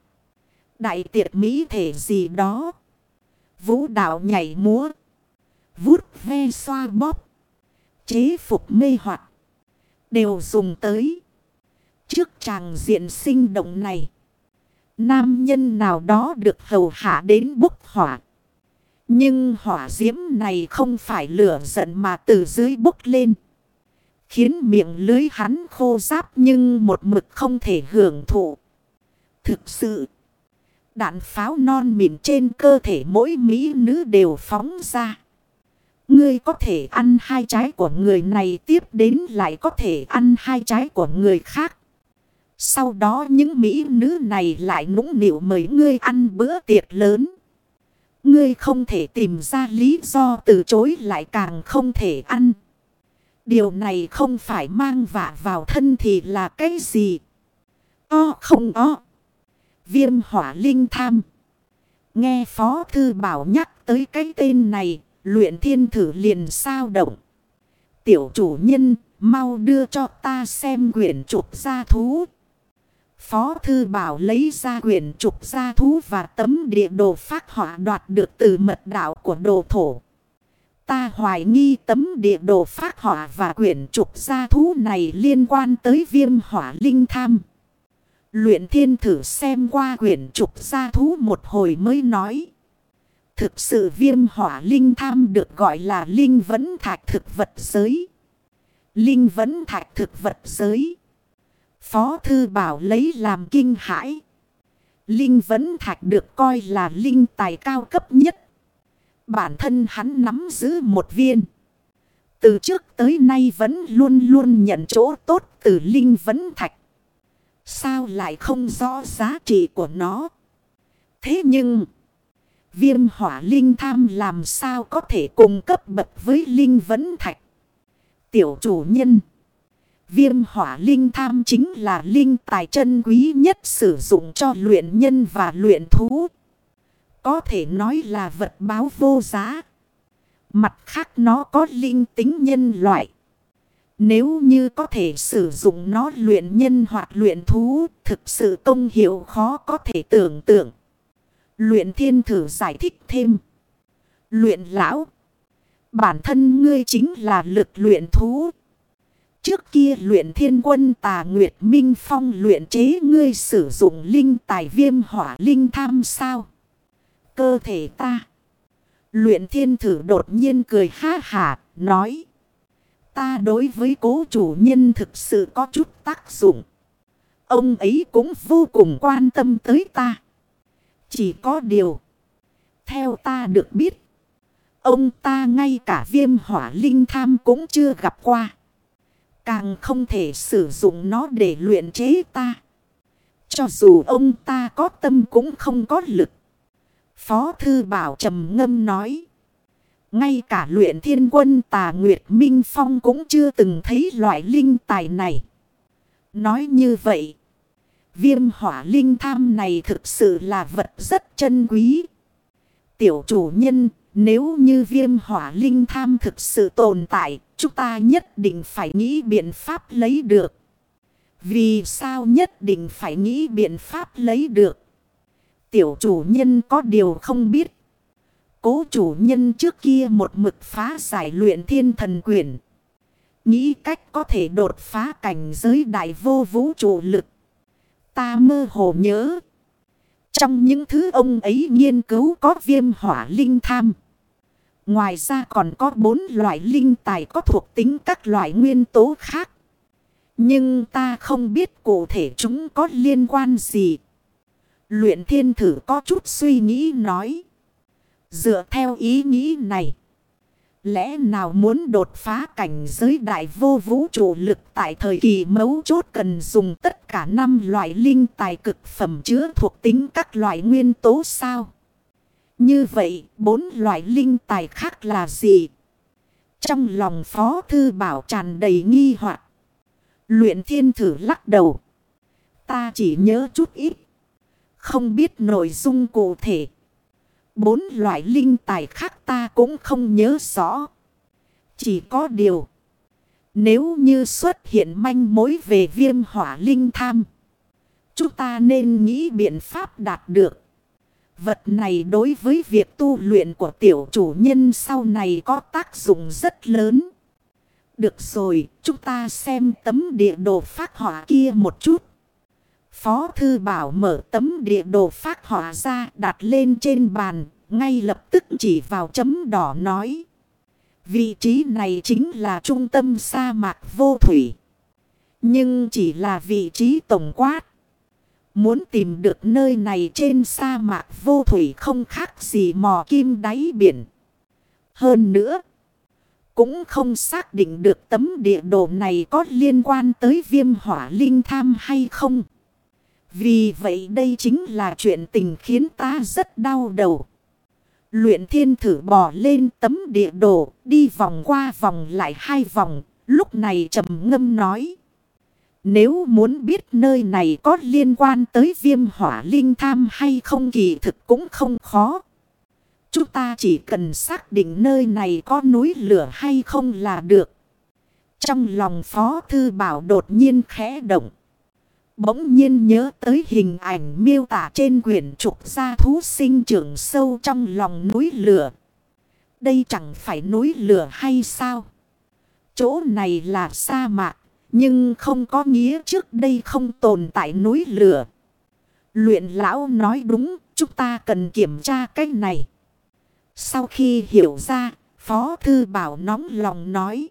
Đại tiệc mỹ thể gì đó. Vũ đạo nhảy múa. Vút ve xoa bóp. Chế phục mê hoặc Đều dùng tới. Trước chàng diện sinh động này. Nam nhân nào đó được hầu hạ đến bốc hỏa. Nhưng hỏa diễm này không phải lửa giận mà từ dưới bốc lên. Khiến miệng lưới hắn khô giáp nhưng một mực không thể hưởng thụ. Thực sự, đạn pháo non mịn trên cơ thể mỗi mỹ nữ đều phóng ra. Ngươi có thể ăn hai trái của người này tiếp đến lại có thể ăn hai trái của người khác. Sau đó những mỹ nữ này lại nũng nịu mời ngươi ăn bữa tiệc lớn. Ngươi không thể tìm ra lý do từ chối lại càng không thể ăn. Điều này không phải mang vạ vào thân thì là cái gì? O không o. Viêm hỏa linh tham. Nghe Phó Thư Bảo nhắc tới cái tên này, luyện thiên thử liền sao động. Tiểu chủ nhân, mau đưa cho ta xem quyển trục gia thú. Phó Thư Bảo lấy ra quyển trục gia thú và tấm địa đồ phát họa đoạt được từ mật đạo của đồ thổ. Ta hoài nghi tấm địa đồ phát họa và quyển trục gia thú này liên quan tới viêm hỏa linh tham. Luyện thiên thử xem qua quyển trục gia thú một hồi mới nói. Thực sự viêm hỏa linh tham được gọi là linh vấn thạch thực vật giới. Linh vấn thạch thực vật giới. Phó Thư Bảo lấy làm kinh hãi. Linh vấn thạch được coi là linh tài cao cấp nhất. Bản thân hắn nắm giữ một viên. Từ trước tới nay vẫn luôn luôn nhận chỗ tốt từ linh vấn thạch. Sao lại không rõ giá trị của nó? Thế nhưng... Viêm hỏa linh tham làm sao có thể cùng cấp bậc với linh vấn thạch. Tiểu chủ nhân. Viêm hỏa linh tham chính là linh tài chân quý nhất sử dụng cho luyện nhân và luyện thú. Có thể nói là vật báo vô giá. Mặt khác nó có linh tính nhân loại. Nếu như có thể sử dụng nó luyện nhân hoặc luyện thú, thực sự công hiệu khó có thể tưởng tượng. Luyện thiên thử giải thích thêm. Luyện lão. Bản thân ngươi chính là lực luyện thú. Trước kia luyện thiên quân tà Nguyệt Minh Phong luyện chế ngươi sử dụng linh tài viêm hỏa linh tham sao? Cơ thể ta. Luyện thiên thử đột nhiên cười ha hả, nói. Ta đối với cố chủ nhân thực sự có chút tác dụng. Ông ấy cũng vô cùng quan tâm tới ta. Chỉ có điều. Theo ta được biết. Ông ta ngay cả viêm hỏa linh tham cũng chưa gặp qua. Càng không thể sử dụng nó để luyện chế ta. Cho dù ông ta có tâm cũng không có lực. Phó Thư Bảo trầm ngâm nói. Ngay cả luyện thiên quân tà Nguyệt Minh Phong cũng chưa từng thấy loại linh tài này. Nói như vậy. Viêm hỏa linh tham này thực sự là vật rất chân quý. Tiểu chủ nhân, nếu như viêm hỏa linh tham thực sự tồn tại, chúng ta nhất định phải nghĩ biện pháp lấy được. Vì sao nhất định phải nghĩ biện pháp lấy được? Tiểu chủ nhân có điều không biết. Cố chủ nhân trước kia một mực phá giải luyện thiên thần quyển. Nghĩ cách có thể đột phá cảnh giới đại vô vũ trụ lực. Ta mơ hồ nhớ. Trong những thứ ông ấy nghiên cứu có viêm hỏa linh tham. Ngoài ra còn có bốn loại linh tài có thuộc tính các loại nguyên tố khác. Nhưng ta không biết cụ thể chúng có liên quan gì. Luyện thiên thử có chút suy nghĩ nói. Dựa theo ý nghĩ này. Lẽ nào muốn đột phá cảnh giới đại vô vũ trụ lực tại thời kỳ mấu chốt cần dùng tất cả năm loại linh tài cực phẩm chứa thuộc tính các loại nguyên tố sao? Như vậy, bốn loại linh tài khác là gì? Trong lòng Phó Thư Bảo tràn đầy nghi hoặc Luyện thiên thử lắc đầu. Ta chỉ nhớ chút ít. Không biết nội dung cụ thể. Bốn loại linh tài khác ta cũng không nhớ rõ. Chỉ có điều. Nếu như xuất hiện manh mối về viêm hỏa linh tham. Chúng ta nên nghĩ biện pháp đạt được. Vật này đối với việc tu luyện của tiểu chủ nhân sau này có tác dụng rất lớn. Được rồi, chúng ta xem tấm địa đồ phát hỏa kia một chút. Phó Thư Bảo mở tấm địa đồ phát họa ra đặt lên trên bàn, ngay lập tức chỉ vào chấm đỏ nói. Vị trí này chính là trung tâm sa mạc vô thủy. Nhưng chỉ là vị trí tổng quát. Muốn tìm được nơi này trên sa mạc vô thủy không khác gì mò kim đáy biển. Hơn nữa, cũng không xác định được tấm địa đồ này có liên quan tới viêm hỏa linh tham hay không. Vì vậy đây chính là chuyện tình khiến ta rất đau đầu. Luyện thiên thử bò lên tấm địa đồ, đi vòng qua vòng lại hai vòng, lúc này trầm ngâm nói. Nếu muốn biết nơi này có liên quan tới viêm hỏa linh tham hay không kỳ thực cũng không khó. Chúng ta chỉ cần xác định nơi này có núi lửa hay không là được. Trong lòng Phó Thư Bảo đột nhiên khẽ động. Bỗng nhiên nhớ tới hình ảnh miêu tả trên quyển trục gia thú sinh trưởng sâu trong lòng núi lửa. Đây chẳng phải núi lửa hay sao? Chỗ này là sa mạc, nhưng không có nghĩa trước đây không tồn tại núi lửa. Luyện lão nói đúng, chúng ta cần kiểm tra cái này. Sau khi hiểu ra, Phó Thư Bảo nóng lòng nói.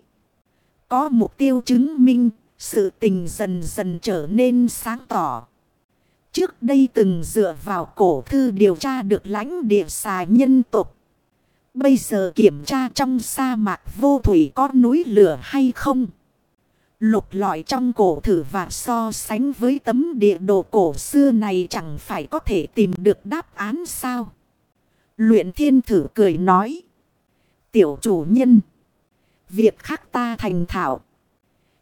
Có mục tiêu chứng minh, sự tình dần dần trở nên sáng tỏ. Trước đây từng dựa vào cổ thư điều tra được lãnh địa xà nhân tục. Bây giờ kiểm tra trong sa mạc vô thủy có núi lửa hay không? Lục lọi trong cổ thử và so sánh với tấm địa đồ cổ xưa này chẳng phải có thể tìm được đáp án sao? Luyện thiên thử cười nói. Tiểu chủ nhân. Việc khác ta thành thạo.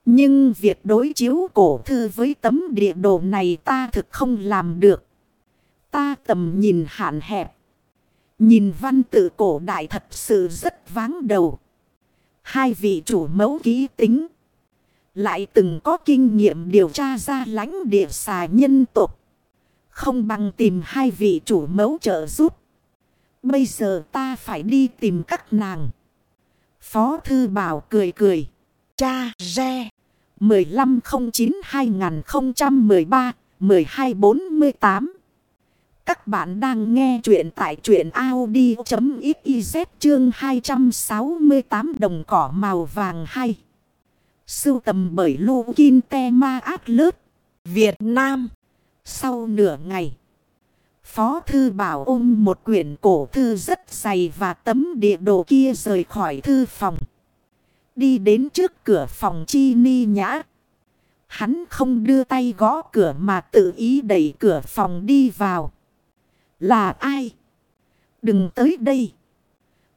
Nhưng việc đối chiếu cổ thư với tấm địa đồ này ta thực không làm được. Ta tầm nhìn hạn hẹp. Nhìn văn tự cổ đại thật sự rất váng đầu. Hai vị chủ mẫu ký tính. Lại từng có kinh nghiệm điều tra ra lãnh địa xà nhân tục. Không bằng tìm hai vị chủ mẫu trợ giúp. Bây giờ ta phải đi tìm các nàng. Phó Thư Bảo cười cười. Cha Re 1509-2013-1248 Các bạn đang nghe chuyện tại chuyện Audi.xyz chương 268 đồng cỏ màu vàng hay. Sưu tầm bởi Lô Kinh Te Ma Át Lớt, Việt Nam. Sau nửa ngày. Phó thư bảo ôm một quyển cổ thư rất dày và tấm địa đồ kia rời khỏi thư phòng. Đi đến trước cửa phòng chi ni nhã. Hắn không đưa tay gõ cửa mà tự ý đẩy cửa phòng đi vào. Là ai? Đừng tới đây.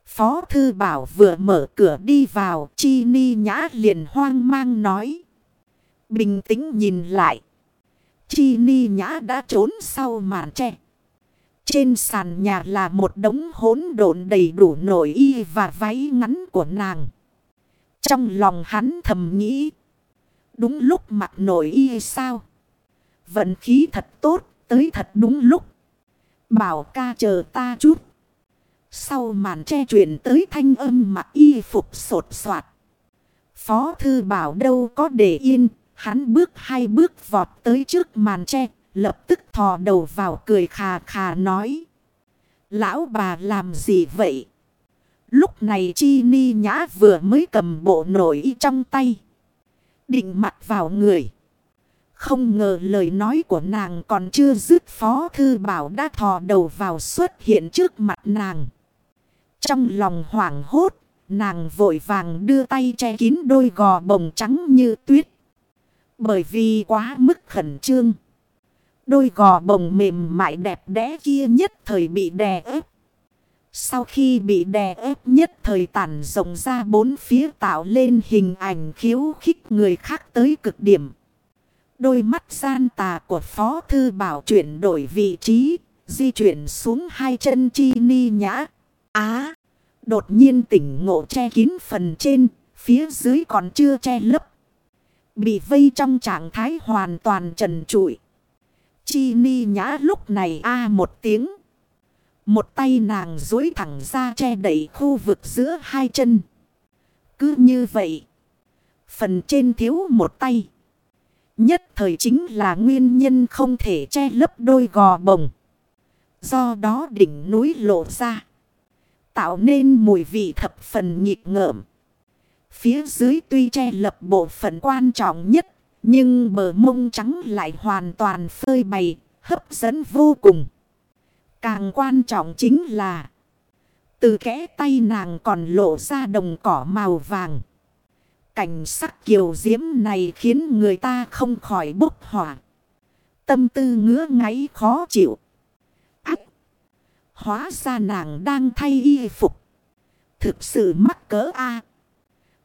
Phó thư bảo vừa mở cửa đi vào. Chi ni nhã liền hoang mang nói. Bình tĩnh nhìn lại. Chi ni nhã đã trốn sau màn tre. Trên sàn nhà là một đống hỗn độn đầy đủ nội y và váy ngắn của nàng. Trong lòng hắn thầm nghĩ. Đúng lúc mặc nội y sao? Vận khí thật tốt, tới thật đúng lúc. Bảo ca chờ ta chút. Sau màn che chuyển tới thanh âm mặc y phục sột soạt. Phó Thư Bảo đâu có để yên. Hắn bước hai bước vọt tới trước màn tre. Lập tức thò đầu vào cười khà khà nói. Lão bà làm gì vậy? Lúc này Chi Ni Nhã vừa mới cầm bộ nổi trong tay. Định mặt vào người. Không ngờ lời nói của nàng còn chưa dứt Phó Thư Bảo đã thò đầu vào xuất hiện trước mặt nàng. Trong lòng hoảng hốt, nàng vội vàng đưa tay che kín đôi gò bồng trắng như tuyết. Bởi vì quá mức khẩn trương. Đôi gò bồng mềm mại đẹp đẽ kia nhất thời bị đè ép. Sau khi bị đè ép nhất thời tản rộng ra bốn phía tạo lên hình ảnh khiếu khích người khác tới cực điểm. Đôi mắt gian tà của Phó Thư Bảo chuyển đổi vị trí, di chuyển xuống hai chân chi ni nhã. Á! đột nhiên tỉnh ngộ che kín phần trên, phía dưới còn chưa che lấp. Bị vây trong trạng thái hoàn toàn trần trụi. Chi ni nhã lúc này a một tiếng. Một tay nàng dối thẳng ra che đẩy khu vực giữa hai chân. Cứ như vậy. Phần trên thiếu một tay. Nhất thời chính là nguyên nhân không thể che lấp đôi gò bồng. Do đó đỉnh núi lộ ra. Tạo nên mùi vị thập phần nhịp ngợm. Phía dưới tuy che lập bộ phận quan trọng nhất. Nhưng bờ mông trắng lại hoàn toàn phơi bày, hấp dẫn vô cùng. Càng quan trọng chính là, từ kẽ tay nàng còn lộ ra đồng cỏ màu vàng. Cảnh sắc kiều diễm này khiến người ta không khỏi bốc hỏa. Tâm tư ngứa ngáy khó chịu. Ách! Hóa ra nàng đang thay y phục. Thực sự mắc cỡ a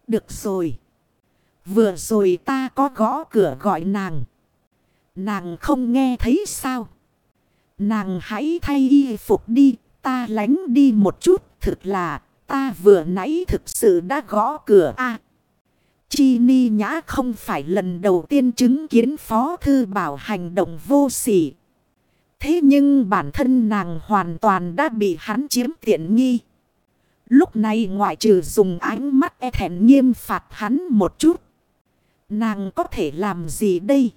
Được rồi. Vừa rồi ta có gõ cửa gọi nàng. Nàng không nghe thấy sao? Nàng hãy thay y phục đi, ta lánh đi một chút, thực là ta vừa nãy thực sự đã gõ cửa a. Chi ni nhã không phải lần đầu tiên chứng kiến Phó Thư Bảo hành động vô sỉ. Thế nhưng bản thân nàng hoàn toàn đã bị hắn chiếm tiện nghi. Lúc này ngoại trừ dùng ánh mắt e thẹn nghiêm phạt hắn một chút. Nàng có thể làm gì đây?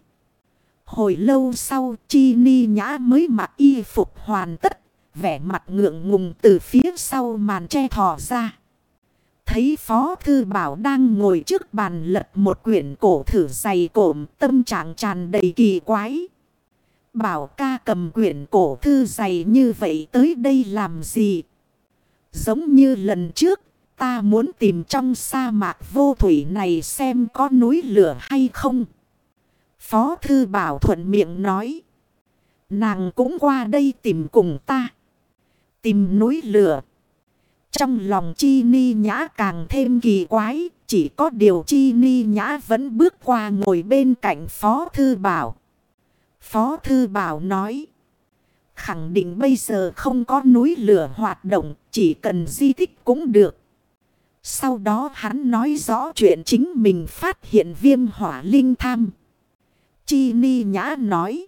Hồi lâu sau Chi Ni Nhã mới mặc y phục hoàn tất. Vẻ mặt ngượng ngùng từ phía sau màn che thò ra. Thấy Phó Thư Bảo đang ngồi trước bàn lật một quyển cổ thử dày cộm tâm trạng tràn đầy kỳ quái. Bảo ca cầm quyển cổ thư dày như vậy tới đây làm gì? Giống như lần trước, ta muốn tìm trong sa mạc vô thủy này xem có núi lửa hay không. Phó Thư Bảo thuận miệng nói. Nàng cũng qua đây tìm cùng ta. Tìm núi lửa. Trong lòng Chi Ni Nhã càng thêm kỳ quái. Chỉ có điều Chi Ni Nhã vẫn bước qua ngồi bên cạnh Phó Thư Bảo. Phó Thư Bảo nói. Khẳng định bây giờ không có núi lửa hoạt động. Chỉ cần di tích cũng được. Sau đó hắn nói rõ chuyện chính mình phát hiện viêm hỏa linh tham. Chi Ni Nhã nói.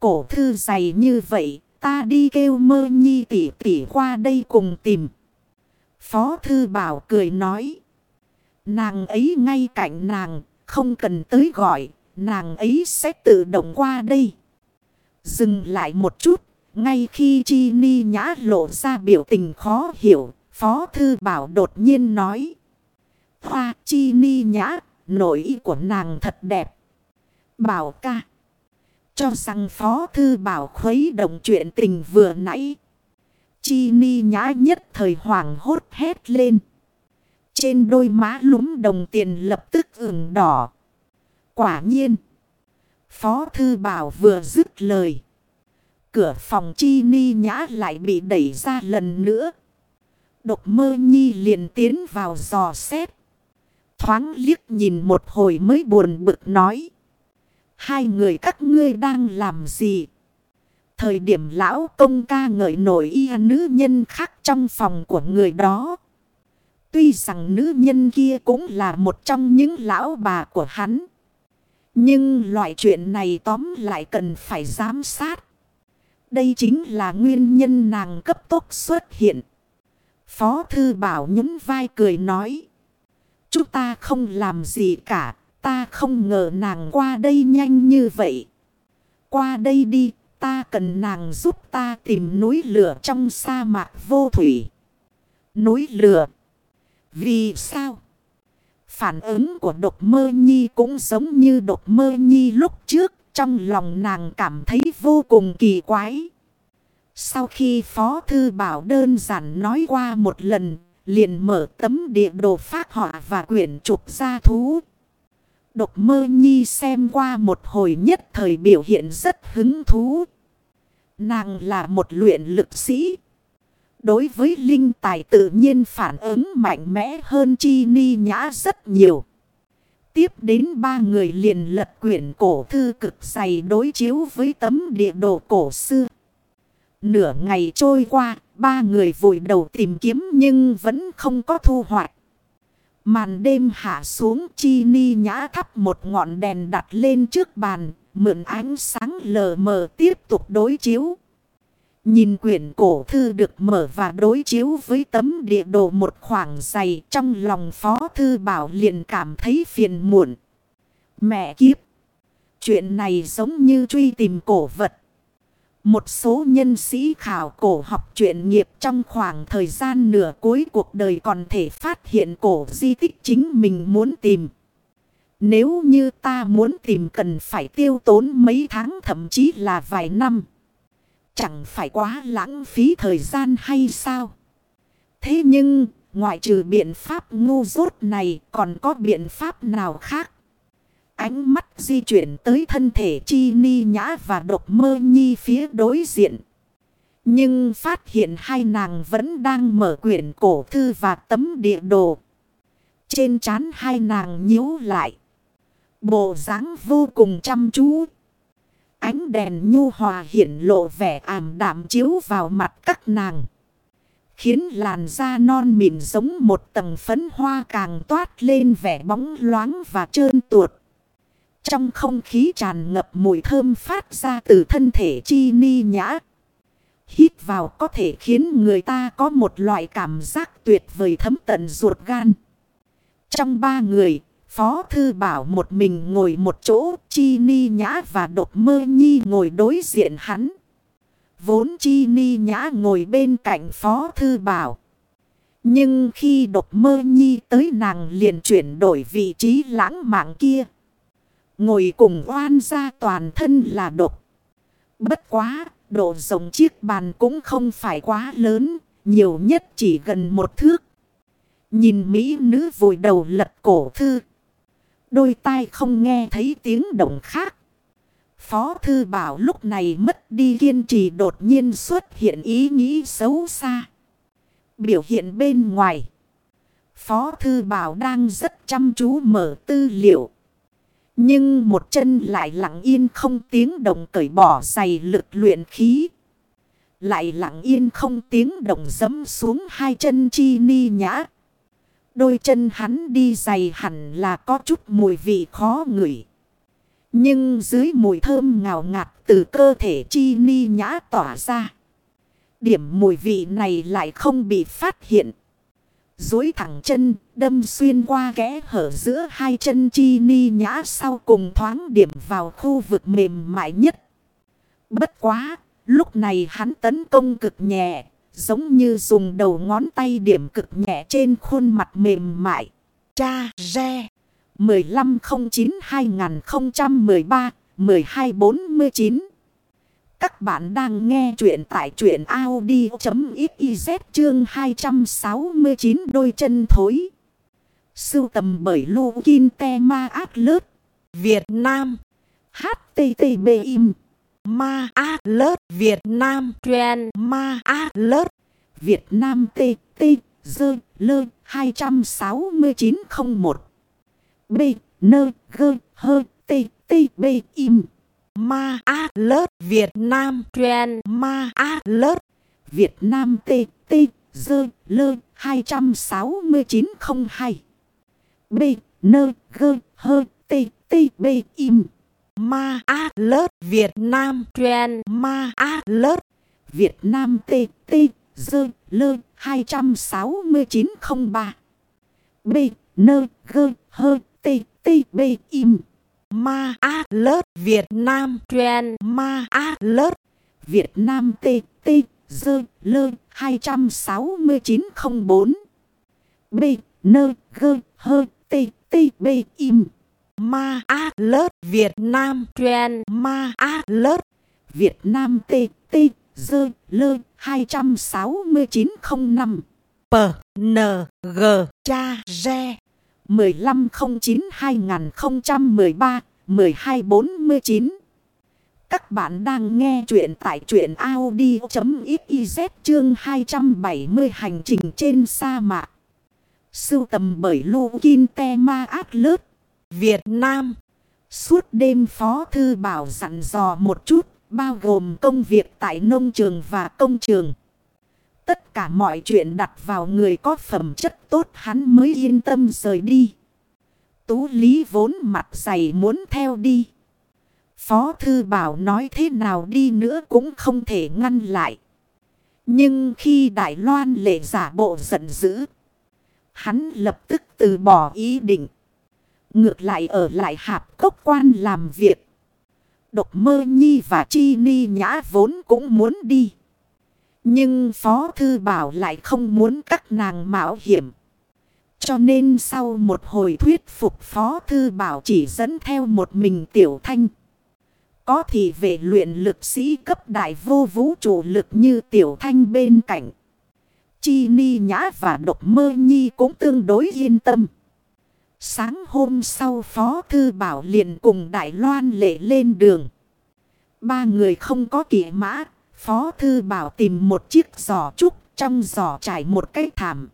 Cổ thư dày như vậy, ta đi kêu mơ nhi tỷ tỷ qua đây cùng tìm. Phó thư bảo cười nói. Nàng ấy ngay cạnh nàng, không cần tới gọi, nàng ấy sẽ tự động qua đây. Dừng lại một chút, ngay khi Chi Ni Nhã lộ ra biểu tình khó hiểu, Phó Thư Bảo đột nhiên nói. Hoa Chi Ni Nhã, nội của nàng thật đẹp. Bảo ca. Cho rằng Phó Thư Bảo khuấy động chuyện tình vừa nãy. Chi ni nhã nhất thời hoàng hốt hét lên. Trên đôi má lúm đồng tiền lập tức ửng đỏ. Quả nhiên. Phó Thư Bảo vừa dứt lời. Cửa phòng chi ni nhã lại bị đẩy ra lần nữa. Độc mơ nhi liền tiến vào dò xét. Thoáng liếc nhìn một hồi mới buồn bực nói. Hai người các ngươi đang làm gì? Thời điểm lão công ca ngợi nổi y nữ nhân khác trong phòng của người đó. Tuy rằng nữ nhân kia cũng là một trong những lão bà của hắn. Nhưng loại chuyện này tóm lại cần phải giám sát. Đây chính là nguyên nhân nàng cấp tốc xuất hiện. Phó thư bảo nhún vai cười nói. Chúng ta không làm gì cả. Ta không ngờ nàng qua đây nhanh như vậy. Qua đây đi. Ta cần nàng giúp ta tìm núi lửa trong sa mạc vô thủy. Núi lửa. Vì sao? Phản ứng của độc mơ nhi cũng giống như độc mơ nhi lúc trước. Trong lòng nàng cảm thấy vô cùng kỳ quái. Sau khi Phó Thư Bảo đơn giản nói qua một lần, liền mở tấm địa đồ phát họa và quyển trục gia thú. Độc mơ nhi xem qua một hồi nhất thời biểu hiện rất hứng thú. Nàng là một luyện lực sĩ. Đối với linh tài tự nhiên phản ứng mạnh mẽ hơn chi ni nhã rất nhiều. Tiếp đến ba người liền lật quyển cổ thư cực dày đối chiếu với tấm địa đồ cổ xưa. Nửa ngày trôi qua, ba người vội đầu tìm kiếm nhưng vẫn không có thu hoạch. Màn đêm hạ xuống chi ni nhã thắp một ngọn đèn đặt lên trước bàn, mượn ánh sáng lờ mờ tiếp tục đối chiếu. Nhìn quyển cổ thư được mở và đối chiếu với tấm địa đồ một khoảng dày trong lòng phó thư bảo liền cảm thấy phiền muộn. Mẹ kiếp! Chuyện này giống như truy tìm cổ vật. Một số nhân sĩ khảo cổ học chuyện nghiệp trong khoảng thời gian nửa cuối cuộc đời còn thể phát hiện cổ di tích chính mình muốn tìm. Nếu như ta muốn tìm cần phải tiêu tốn mấy tháng thậm chí là vài năm. Chẳng phải quá lãng phí thời gian hay sao? Thế nhưng, ngoại trừ biện pháp ngu dốt này còn có biện pháp nào khác? Ánh mắt di chuyển tới thân thể chi ni nhã và độc mơ nhi phía đối diện. Nhưng phát hiện hai nàng vẫn đang mở quyển cổ thư và tấm địa đồ. Trên trán hai nàng nhíu lại. Bộ dáng vô cùng chăm chú. Ánh đèn nhu hòa hiện lộ vẻ ảm đạm chiếu vào mặt các nàng. Khiến làn da non mịn giống một tầng phấn hoa càng toát lên vẻ bóng loáng và trơn tuột. Trong không khí tràn ngập mùi thơm phát ra từ thân thể chi ni nhã. Hít vào có thể khiến người ta có một loại cảm giác tuyệt vời thấm tận ruột gan. Trong ba người, Phó Thư Bảo một mình ngồi một chỗ, Chi Ni Nhã và Độc Mơ Nhi ngồi đối diện hắn. Vốn Chi Ni Nhã ngồi bên cạnh Phó Thư Bảo. Nhưng khi Độc Mơ Nhi tới nàng liền chuyển đổi vị trí lãng mạn kia. Ngồi cùng oan ra toàn thân là độc. Bất quá, độ rộng chiếc bàn cũng không phải quá lớn, nhiều nhất chỉ gần một thước. Nhìn Mỹ nữ vùi đầu lật cổ thư. Đôi tai không nghe thấy tiếng động khác. Phó thư bảo lúc này mất đi kiên trì đột nhiên xuất hiện ý nghĩ xấu xa. Biểu hiện bên ngoài. Phó thư bảo đang rất chăm chú mở tư liệu. Nhưng một chân lại lặng yên không tiếng động cởi bỏ giày lực luyện khí. Lại lặng yên không tiếng động dấm xuống hai chân chi ni nhã. Đôi chân hắn đi giày hẳn là có chút mùi vị khó ngửi. Nhưng dưới mùi thơm ngào ngạt từ cơ thể chi ni nhã tỏa ra. Điểm mùi vị này lại không bị phát hiện. Dối thẳng chân, đâm xuyên qua kẽ hở giữa hai chân chi ni nhã sau cùng thoáng điểm vào khu vực mềm mại nhất. Bất quá, lúc này hắn tấn công cực nhẹ, giống như dùng đầu ngón tay điểm cực nhẹ trên khuôn mặt mềm mại. Cha Re 1509-2013-1249 các bạn đang nghe chuyện tại chuyện Audi.xyz chương 269 đôi chân thối. Sưu tầm bởi Lô Kinh Te Ma Át Lớt. Việt Nam. HTTP im. Ma Át Lớt. Việt Nam. Truyền. Ma Át Lớt. Việt Nam T. T. Dơ. Lơ. 26901. B. Nơ. Gơ. Hơ. T. T. B. Im. Ma A Lớt Việt Nam. Truyền. Ma A Lớt Việt Nam T T Dơ Lơ 26902 B Nơ Gơ Hơ T T B Im Ma A Lớt Việt Nam. Truyền. Ma A Lớt Việt Nam T T Dơ Lơ 26903 B nơ gơ hơ tê tê bê im. Ma A Lớt Việt Nam Truyện Ma A Lớt Việt Nam tê tê dơ lơ 26904. B nơ gơ hơ tê tê bê im. Ma A Lớt Việt Nam Truyện Ma A Lớt Việt Nam tê tê dơ lơ 26905. P N G Cha Re 1509-2013-1249 Các bạn đang nghe chuyện tại truyện Audi.xyz chương 270 hành trình trên sa mạc. Sưu tầm bởi Lô Kinh Te Ma Át Việt Nam Suốt đêm Phó Thư Bảo dặn dò một chút, bao gồm công việc tại nông trường và công trường. Tất cả mọi chuyện đặt vào người có phẩm chất tốt hắn mới yên tâm rời đi. Tú Lý vốn mặt dày muốn theo đi. Phó Thư Bảo nói thế nào đi nữa cũng không thể ngăn lại. Nhưng khi Đại Loan lệ giả bộ giận dữ, hắn lập tức từ bỏ ý định. Ngược lại ở lại hạp cốc quan làm việc. Độc mơ nhi và chi ni nhã vốn cũng muốn đi. Nhưng Phó Thư Bảo lại không muốn các nàng mạo hiểm. Cho nên sau một hồi thuyết phục Phó Thư Bảo chỉ dẫn theo một mình Tiểu Thanh. Có thì về luyện lực sĩ cấp đại vô vũ trụ lực như Tiểu Thanh bên cạnh. Chi Ni Nhã và Độc Mơ Nhi cũng tương đối yên tâm. Sáng hôm sau Phó Thư Bảo liền cùng Đại Loan lệ lên đường. Ba người không có kỷ mã. Phó Thư Bảo tìm một chiếc giỏ trúc trong giỏ trải một cái thảm.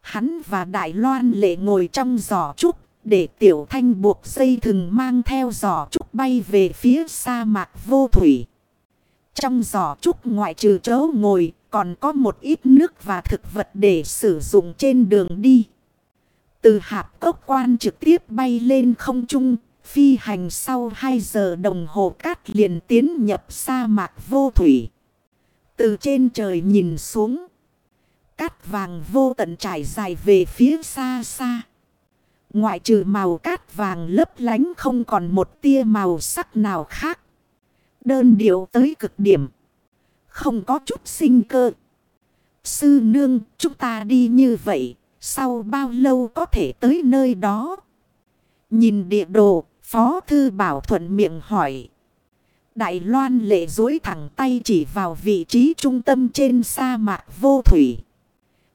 Hắn và Đại Loan lệ ngồi trong giỏ trúc để Tiểu Thanh buộc dây thừng mang theo giỏ trúc bay về phía sa mạc vô thủy. Trong giỏ trúc ngoại trừ chỗ ngồi còn có một ít nước và thực vật để sử dụng trên đường đi. Từ hạp cốc quan trực tiếp bay lên không trung, phi hành sau 2 giờ đồng hồ cát liền tiến nhập sa mạc vô thủy. Từ trên trời nhìn xuống, cát vàng vô tận trải dài về phía xa xa. Ngoại trừ màu cát vàng lấp lánh không còn một tia màu sắc nào khác. Đơn điệu tới cực điểm. Không có chút sinh cơ. Sư nương, chúng ta đi như vậy, sau bao lâu có thể tới nơi đó? Nhìn địa đồ, Phó Thư Bảo thuận miệng hỏi. Đại Loan lệ dối thẳng tay chỉ vào vị trí trung tâm trên sa mạc vô thủy.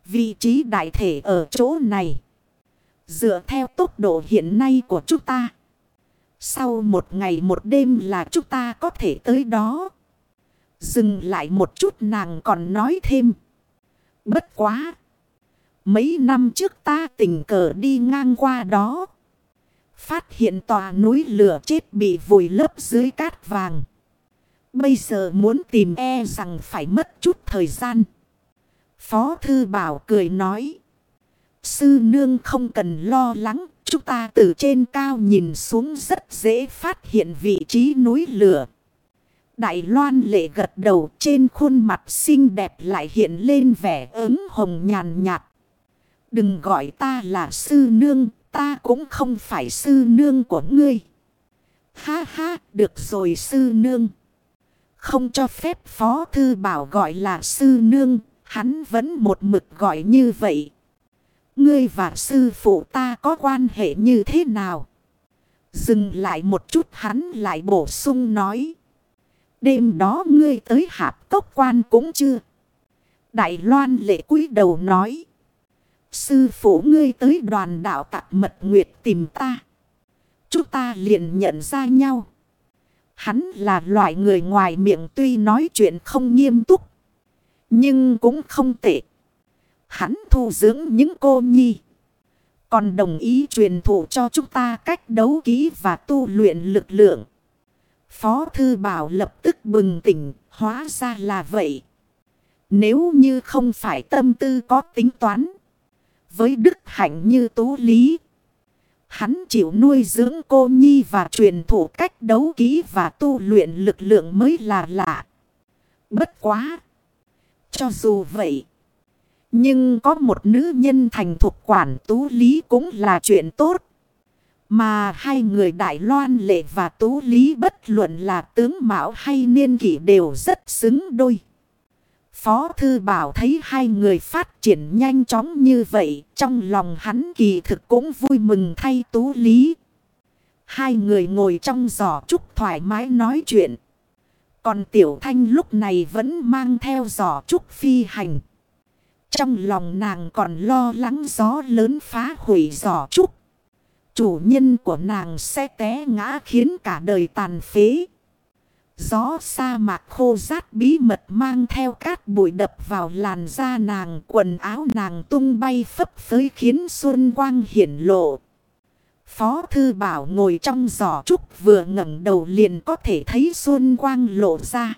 Vị trí đại thể ở chỗ này. Dựa theo tốc độ hiện nay của chúng ta. Sau một ngày một đêm là chúng ta có thể tới đó. Dừng lại một chút nàng còn nói thêm. Bất quá. Mấy năm trước ta tình cờ đi ngang qua đó. Phát hiện tòa núi lửa chết bị vùi lấp dưới cát vàng. Bây giờ muốn tìm e rằng phải mất chút thời gian. Phó Thư Bảo cười nói. Sư nương không cần lo lắng. Chúng ta từ trên cao nhìn xuống rất dễ phát hiện vị trí núi lửa. Đại Loan lệ gật đầu trên khuôn mặt xinh đẹp lại hiện lên vẻ ứng hồng nhàn nhạt. Đừng gọi ta là sư nương, ta cũng không phải sư nương của ngươi. Ha ha, được rồi sư nương. Không cho phép Phó Thư Bảo gọi là sư nương, hắn vẫn một mực gọi như vậy. Ngươi và sư phụ ta có quan hệ như thế nào? Dừng lại một chút hắn lại bổ sung nói. Đêm đó ngươi tới hạp cốc quan cũng chưa? Đại loan lệ cúi đầu nói. Sư phụ ngươi tới đoàn đạo tạc mật nguyệt tìm ta. Chúng ta liền nhận ra nhau. Hắn là loại người ngoài miệng tuy nói chuyện không nghiêm túc. Nhưng cũng không tệ. Hắn thu dưỡng những cô nhi. Còn đồng ý truyền thụ cho chúng ta cách đấu ký và tu luyện lực lượng. Phó Thư Bảo lập tức bừng tỉnh, hóa ra là vậy. Nếu như không phải tâm tư có tính toán. Với đức hạnh như tú lý. Hắn chịu nuôi dưỡng cô nhi và truyền thụ cách đấu ký và tu luyện lực lượng mới là lạ. Bất quá. Cho dù vậy. Nhưng có một nữ nhân thành thuộc quản tú lý cũng là chuyện tốt. Mà hai người Đại Loan Lệ và Tú Lý bất luận là tướng Mạo hay niên kỷ đều rất xứng đôi. Phó Thư Bảo thấy hai người phát triển nhanh chóng như vậy, trong lòng hắn kỳ thực cũng vui mừng thay Tú Lý. Hai người ngồi trong giỏ trúc thoải mái nói chuyện. Còn Tiểu Thanh lúc này vẫn mang theo giỏ trúc phi hành. Trong lòng nàng còn lo lắng gió lớn phá hủy giỏ trúc. Chủ nhân của nàng sẽ té ngã khiến cả đời tàn phế. Gió sa mạc khô rát bí mật mang theo cát bụi đập vào làn da nàng. Quần áo nàng tung bay phấp phới khiến xuân quang hiển lộ. Phó Thư Bảo ngồi trong giỏ trúc vừa ngẩng đầu liền có thể thấy xuân quang lộ ra.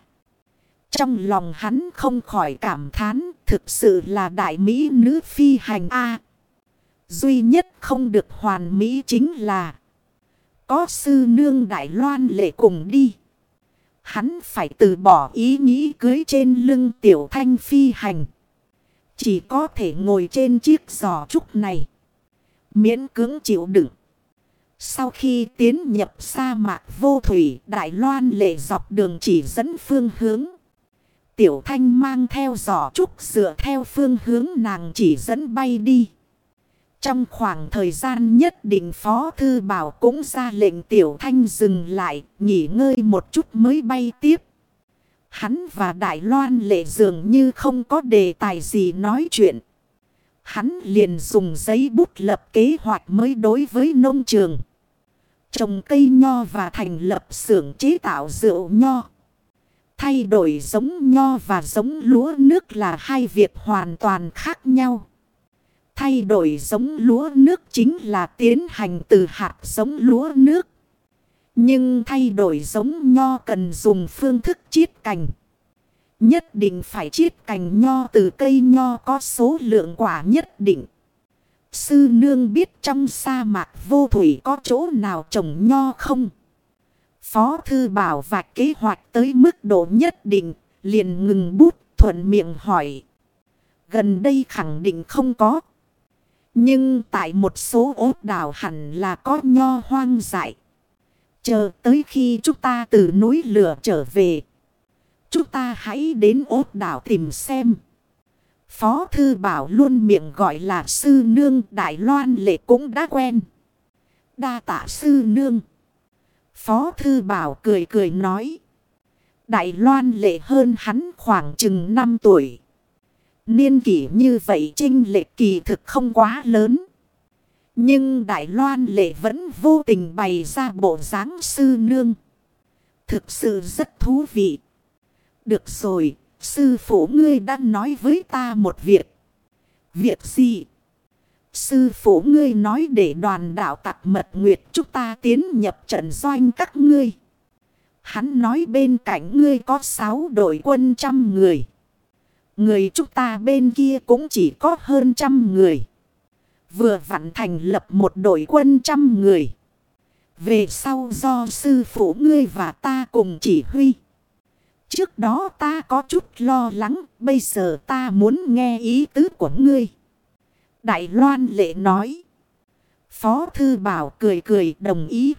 Trong lòng hắn không khỏi cảm thán, thực sự là đại mỹ nữ phi hành A. Duy nhất không được hoàn mỹ chính là, có sư nương Đại Loan lệ cùng đi. Hắn phải từ bỏ ý nghĩ cưới trên lưng tiểu thanh phi hành. Chỉ có thể ngồi trên chiếc giò trúc này. Miễn cưỡng chịu đựng. Sau khi tiến nhập sa mạc vô thủy, Đại Loan lệ dọc đường chỉ dẫn phương hướng. Tiểu Thanh mang theo giỏ trúc dựa theo phương hướng nàng chỉ dẫn bay đi. Trong khoảng thời gian nhất định Phó Thư Bảo cũng ra lệnh Tiểu Thanh dừng lại, nghỉ ngơi một chút mới bay tiếp. Hắn và Đại Loan lệ dường như không có đề tài gì nói chuyện. Hắn liền dùng giấy bút lập kế hoạch mới đối với nông trường. Trồng cây nho và thành lập xưởng chế tạo rượu nho. Thay đổi giống nho và giống lúa nước là hai việc hoàn toàn khác nhau. Thay đổi giống lúa nước chính là tiến hành từ hạt giống lúa nước. Nhưng thay đổi giống nho cần dùng phương thức chiết cành. Nhất định phải chiết cành nho từ cây nho có số lượng quả nhất định. Sư nương biết trong sa mạc vô thủy có chỗ nào trồng nho không? Phó thư bảo vạch kế hoạch tới mức độ nhất định, liền ngừng bút thuận miệng hỏi. Gần đây khẳng định không có. Nhưng tại một số ốt đảo hẳn là có nho hoang dại. Chờ tới khi chúng ta từ núi lửa trở về. Chúng ta hãy đến ốt đảo tìm xem. Phó Thư Bảo luôn miệng gọi là sư nương, Đại Loan lệ cũng đã quen. Đa tạ sư nương. Phó Thư Bảo cười cười nói. Đại Loan lệ hơn hắn khoảng chừng 5 tuổi. Niên kỷ như vậy trinh lệ kỳ thực không quá lớn. Nhưng Đại Loan lệ vẫn vô tình bày ra bộ dáng sư nương. Thực sự rất thú vị. Được rồi, sư phụ ngươi đã nói với ta một việc. Việc gì? Sư phụ ngươi nói để đoàn đạo tặc mật nguyệt chúng ta tiến nhập trận doanh các ngươi. Hắn nói bên cạnh ngươi có sáu đội quân trăm người. Người chúng ta bên kia cũng chỉ có hơn trăm người. Vừa vặn thành lập một đội quân trăm người. Về sau do sư phụ ngươi và ta cùng chỉ huy. Trước đó ta có chút lo lắng, bây giờ ta muốn nghe ý tứ của ngươi. Đại Loan lệ nói. Phó Thư Bảo cười cười đồng ý.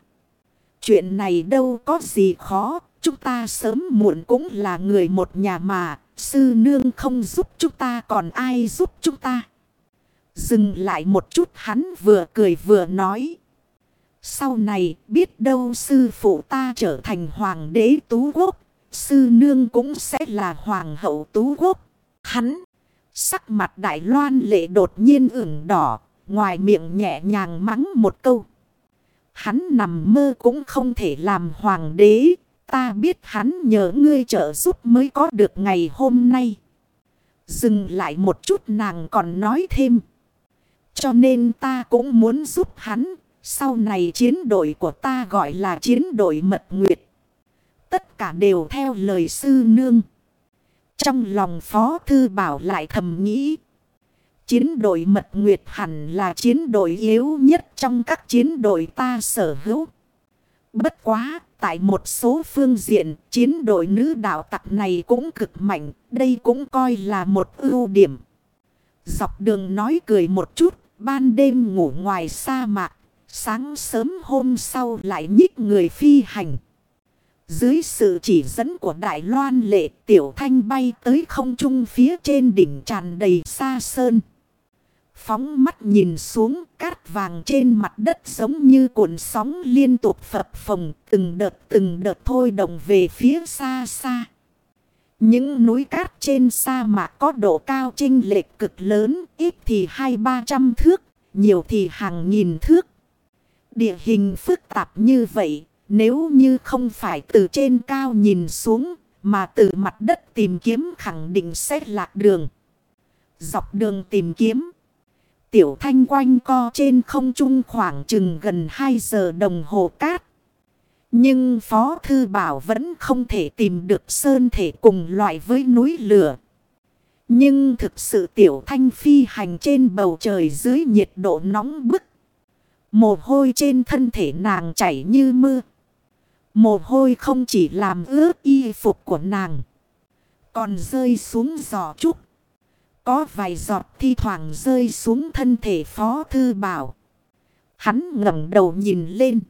Chuyện này đâu có gì khó, chúng ta sớm muộn cũng là người một nhà mà, sư nương không giúp chúng ta còn ai giúp chúng ta. Dừng lại một chút hắn vừa cười vừa nói. Sau này biết đâu sư phụ ta trở thành hoàng đế tú quốc, sư nương cũng sẽ là hoàng hậu tú quốc. Hắn, sắc mặt đại loan lệ đột nhiên ửng đỏ, ngoài miệng nhẹ nhàng mắng một câu. Hắn nằm mơ cũng không thể làm hoàng đế, ta biết hắn nhờ ngươi trợ giúp mới có được ngày hôm nay. Dừng lại một chút nàng còn nói thêm. Cho nên ta cũng muốn giúp hắn. Sau này chiến đội của ta gọi là chiến đội mật nguyệt. Tất cả đều theo lời sư nương. Trong lòng phó thư bảo lại thầm nghĩ. Chiến đội mật nguyệt hẳn là chiến đội yếu nhất trong các chiến đội ta sở hữu. Bất quá, tại một số phương diện, chiến đội nữ đạo tặc này cũng cực mạnh, đây cũng coi là một ưu điểm. Dọc đường nói cười một chút, ban đêm ngủ ngoài sa mạc, sáng sớm hôm sau lại nhích người phi hành. Dưới sự chỉ dẫn của Đại Loan lệ tiểu thanh bay tới không trung phía trên đỉnh tràn đầy xa sơn. Phóng mắt nhìn xuống cát vàng trên mặt đất giống như cuộn sóng liên tục phập phồng từng đợt từng đợt thôi động về phía xa xa. Những núi cát trên sa mạc có độ cao trinh lệch cực lớn, ít thì hai ba trăm thước, nhiều thì hàng nghìn thước. Địa hình phức tạp như vậy, nếu như không phải từ trên cao nhìn xuống, mà từ mặt đất tìm kiếm khẳng định sẽ lạc đường. Dọc đường tìm kiếm. Tiểu thanh quanh co trên không trung khoảng chừng gần 2 giờ đồng hồ cát. Nhưng Phó Thư Bảo vẫn không thể tìm được sơn thể cùng loại với núi lửa. Nhưng thực sự tiểu thanh phi hành trên bầu trời dưới nhiệt độ nóng bức. Mồ hôi trên thân thể nàng chảy như mưa. Mồ hôi không chỉ làm ướt y phục của nàng. Còn rơi xuống giò trúc. Có vài giọt thi thoảng rơi xuống thân thể phó thư bảo. Hắn ngẩng đầu nhìn lên.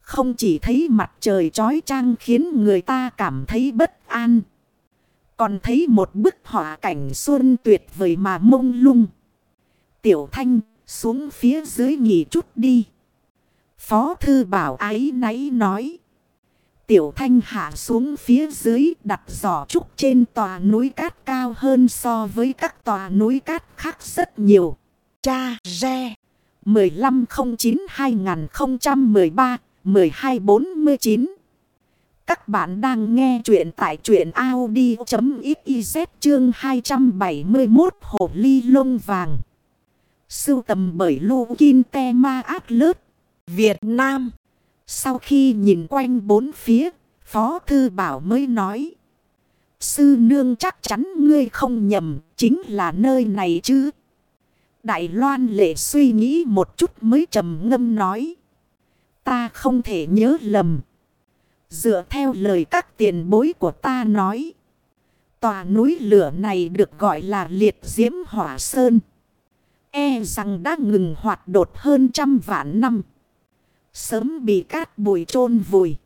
Không chỉ thấy mặt trời trói trang khiến người ta cảm thấy bất an. Còn thấy một bức họa cảnh xuân tuyệt vời mà mông lung. Tiểu thanh, xuống phía dưới nghỉ chút đi. Phó thư bảo ái náy nói. Tiểu thanh hạ xuống phía dưới đặt giỏ trúc trên tòa núi cát cao hơn so với các tòa núi cát khác rất nhiều. Cha Re 1509-2013-1249 Các bạn đang nghe chuyện tại chuyện Audi.xyz chương 271 Hồ Ly Lông Vàng. Sưu tầm bởi lu Kinh Te Ma Át Lớt, Việt Nam. Sau khi nhìn quanh bốn phía, Phó Thư Bảo mới nói. Sư nương chắc chắn ngươi không nhầm, chính là nơi này chứ. Đại Loan lệ suy nghĩ một chút mới trầm ngâm nói. Ta không thể nhớ lầm. Dựa theo lời các tiền bối của ta nói. Tòa núi lửa này được gọi là liệt diễm hỏa sơn. E rằng đã ngừng hoạt đột hơn trăm vạn năm. Sớm bị cát bụi chôn vùi.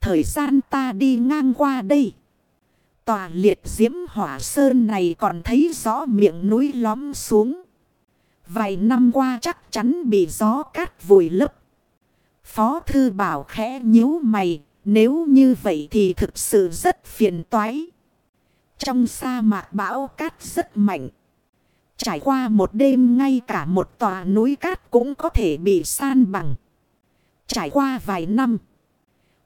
Thời gian ta đi ngang qua đây. Tòa liệt diễm hỏa sơn này còn thấy rõ miệng núi lóm xuống. Vài năm qua chắc chắn bị gió cát vùi lấp. Phó thư bảo khẽ nhíu mày. Nếu như vậy thì thực sự rất phiền toái. Trong sa mạc bão cát rất mạnh. Trải qua một đêm ngay cả một tòa núi cát cũng có thể bị san bằng. Trải qua vài năm.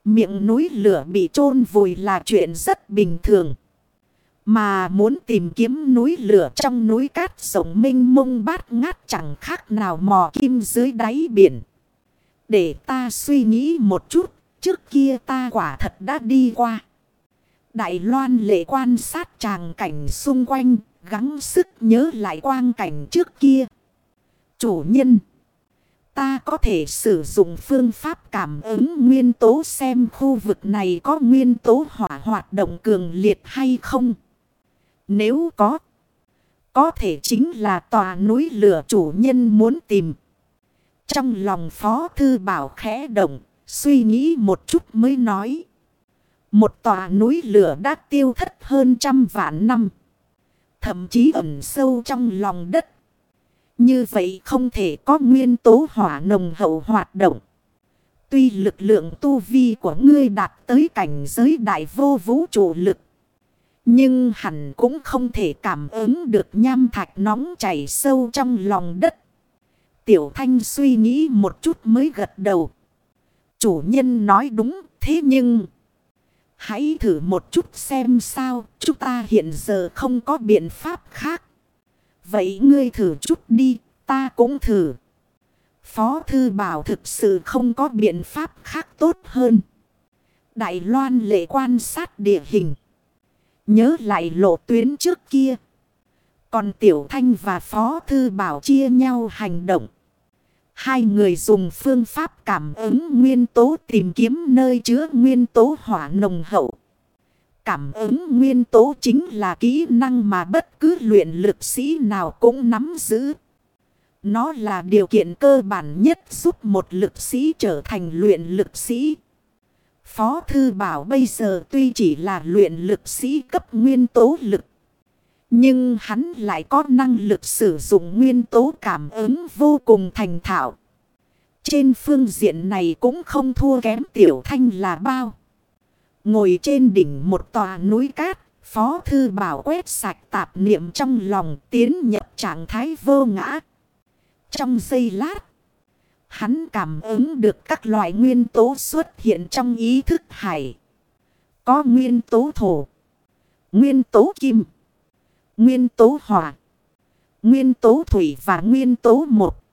Miệng núi lửa bị chôn vùi là chuyện rất bình thường. Mà muốn tìm kiếm núi lửa trong núi cát rộng minh mông bát ngát chẳng khác nào mò kim dưới đáy biển. Để ta suy nghĩ một chút, trước kia ta quả thật đã đi qua. Đại Loan lệ quan sát tràng cảnh xung quanh, gắng sức nhớ lại quang cảnh trước kia. Chủ nhân. Ta có thể sử dụng phương pháp cảm ứng nguyên tố xem khu vực này có nguyên tố hỏa hoạt động cường liệt hay không. Nếu có, có thể chính là tòa núi lửa chủ nhân muốn tìm. Trong lòng Phó Thư Bảo khẽ động, suy nghĩ một chút mới nói. Một tòa núi lửa đã tiêu thất hơn trăm vạn năm. Thậm chí ẩn sâu trong lòng đất. Như vậy không thể có nguyên tố hỏa nồng hậu hoạt động. Tuy lực lượng tu vi của ngươi đạt tới cảnh giới đại vô vũ trụ lực. Nhưng hẳn cũng không thể cảm ứng được nham thạch nóng chảy sâu trong lòng đất. Tiểu thanh suy nghĩ một chút mới gật đầu. Chủ nhân nói đúng, thế nhưng... Hãy thử một chút xem sao. Chúng ta hiện giờ không có biện pháp khác. Vậy ngươi thử chút đi, ta cũng thử. Phó thư bảo thực sự không có biện pháp khác tốt hơn. Đại Loan lệ quan sát địa hình. Nhớ lại lộ tuyến trước kia. Còn Tiểu Thanh và Phó Thư Bảo chia nhau hành động. Hai người dùng phương pháp cảm ứng nguyên tố tìm kiếm nơi chứa nguyên tố hỏa nồng hậu. Cảm ứng nguyên tố chính là kỹ năng mà bất cứ luyện lực sĩ nào cũng nắm giữ. Nó là điều kiện cơ bản nhất giúp một lực sĩ trở thành luyện lực sĩ. Phó Thư Bảo bây giờ tuy chỉ là luyện lực sĩ cấp nguyên tố lực. Nhưng hắn lại có năng lực sử dụng nguyên tố cảm ứng vô cùng thành thạo. Trên phương diện này cũng không thua kém tiểu thanh là bao. Ngồi trên đỉnh một tòa núi cát, Phó Thư Bảo quét sạch tạp niệm trong lòng tiến nhập trạng thái vô ngã. Trong giây lát, hắn cảm ứng được các loại nguyên tố xuất hiện trong ý thức hải. Có nguyên tố thổ, nguyên tố kim, nguyên tố hỏa, nguyên tố thủy và nguyên tố một.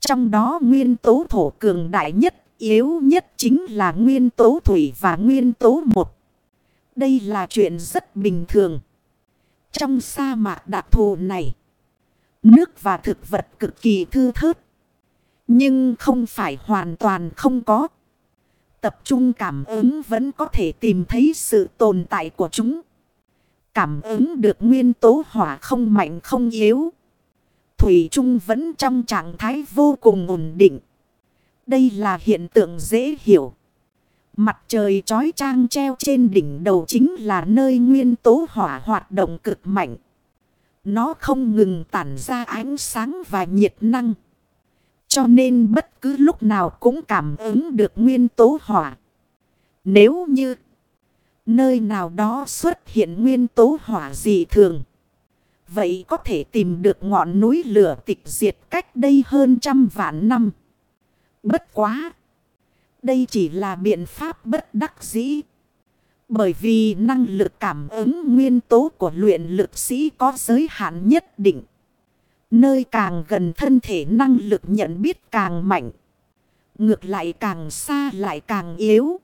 Trong đó nguyên tố thổ cường đại nhất yếu nhất chính là nguyên tố thủy và nguyên tố một. Đây là chuyện rất bình thường. Trong sa mạc đặc thù này, nước và thực vật cực kỳ thư thớt. Nhưng không phải hoàn toàn không có. Tập trung cảm ứng vẫn có thể tìm thấy sự tồn tại của chúng. Cảm ứng được nguyên tố hỏa không mạnh không yếu. Thủy Trung vẫn trong trạng thái vô cùng ổn định. Đây là hiện tượng dễ hiểu. Mặt trời trói trang treo trên đỉnh đầu chính là nơi nguyên tố hỏa hoạt động cực mạnh. Nó không ngừng tản ra ánh sáng và nhiệt năng. Cho nên bất cứ lúc nào cũng cảm ứng được nguyên tố hỏa. Nếu như nơi nào đó xuất hiện nguyên tố hỏa dị thường. Vậy có thể tìm được ngọn núi lửa tịch diệt cách đây hơn trăm vạn năm. Bất quá. Đây chỉ là biện pháp bất đắc dĩ. Bởi vì năng lực cảm ứng nguyên tố của luyện lực sĩ có giới hạn nhất định. Nơi càng gần thân thể năng lực nhận biết càng mạnh. Ngược lại càng xa lại càng yếu.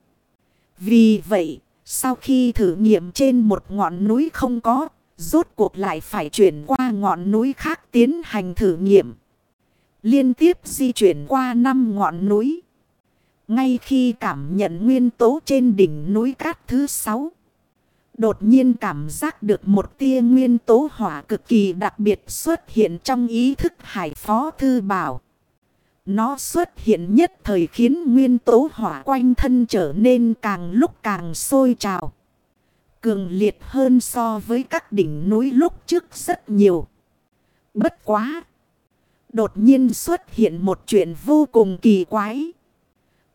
Vì vậy, sau khi thử nghiệm trên một ngọn núi không có, rốt cuộc lại phải chuyển qua ngọn núi khác tiến hành thử nghiệm. Liên tiếp di chuyển qua năm ngọn núi. Ngay khi cảm nhận nguyên tố trên đỉnh núi cát thứ sáu. Đột nhiên cảm giác được một tia nguyên tố hỏa cực kỳ đặc biệt xuất hiện trong ý thức hải phó thư bảo. Nó xuất hiện nhất thời khiến nguyên tố hỏa quanh thân trở nên càng lúc càng sôi trào. Cường liệt hơn so với các đỉnh núi lúc trước rất nhiều. Bất quá! Đột nhiên xuất hiện một chuyện vô cùng kỳ quái.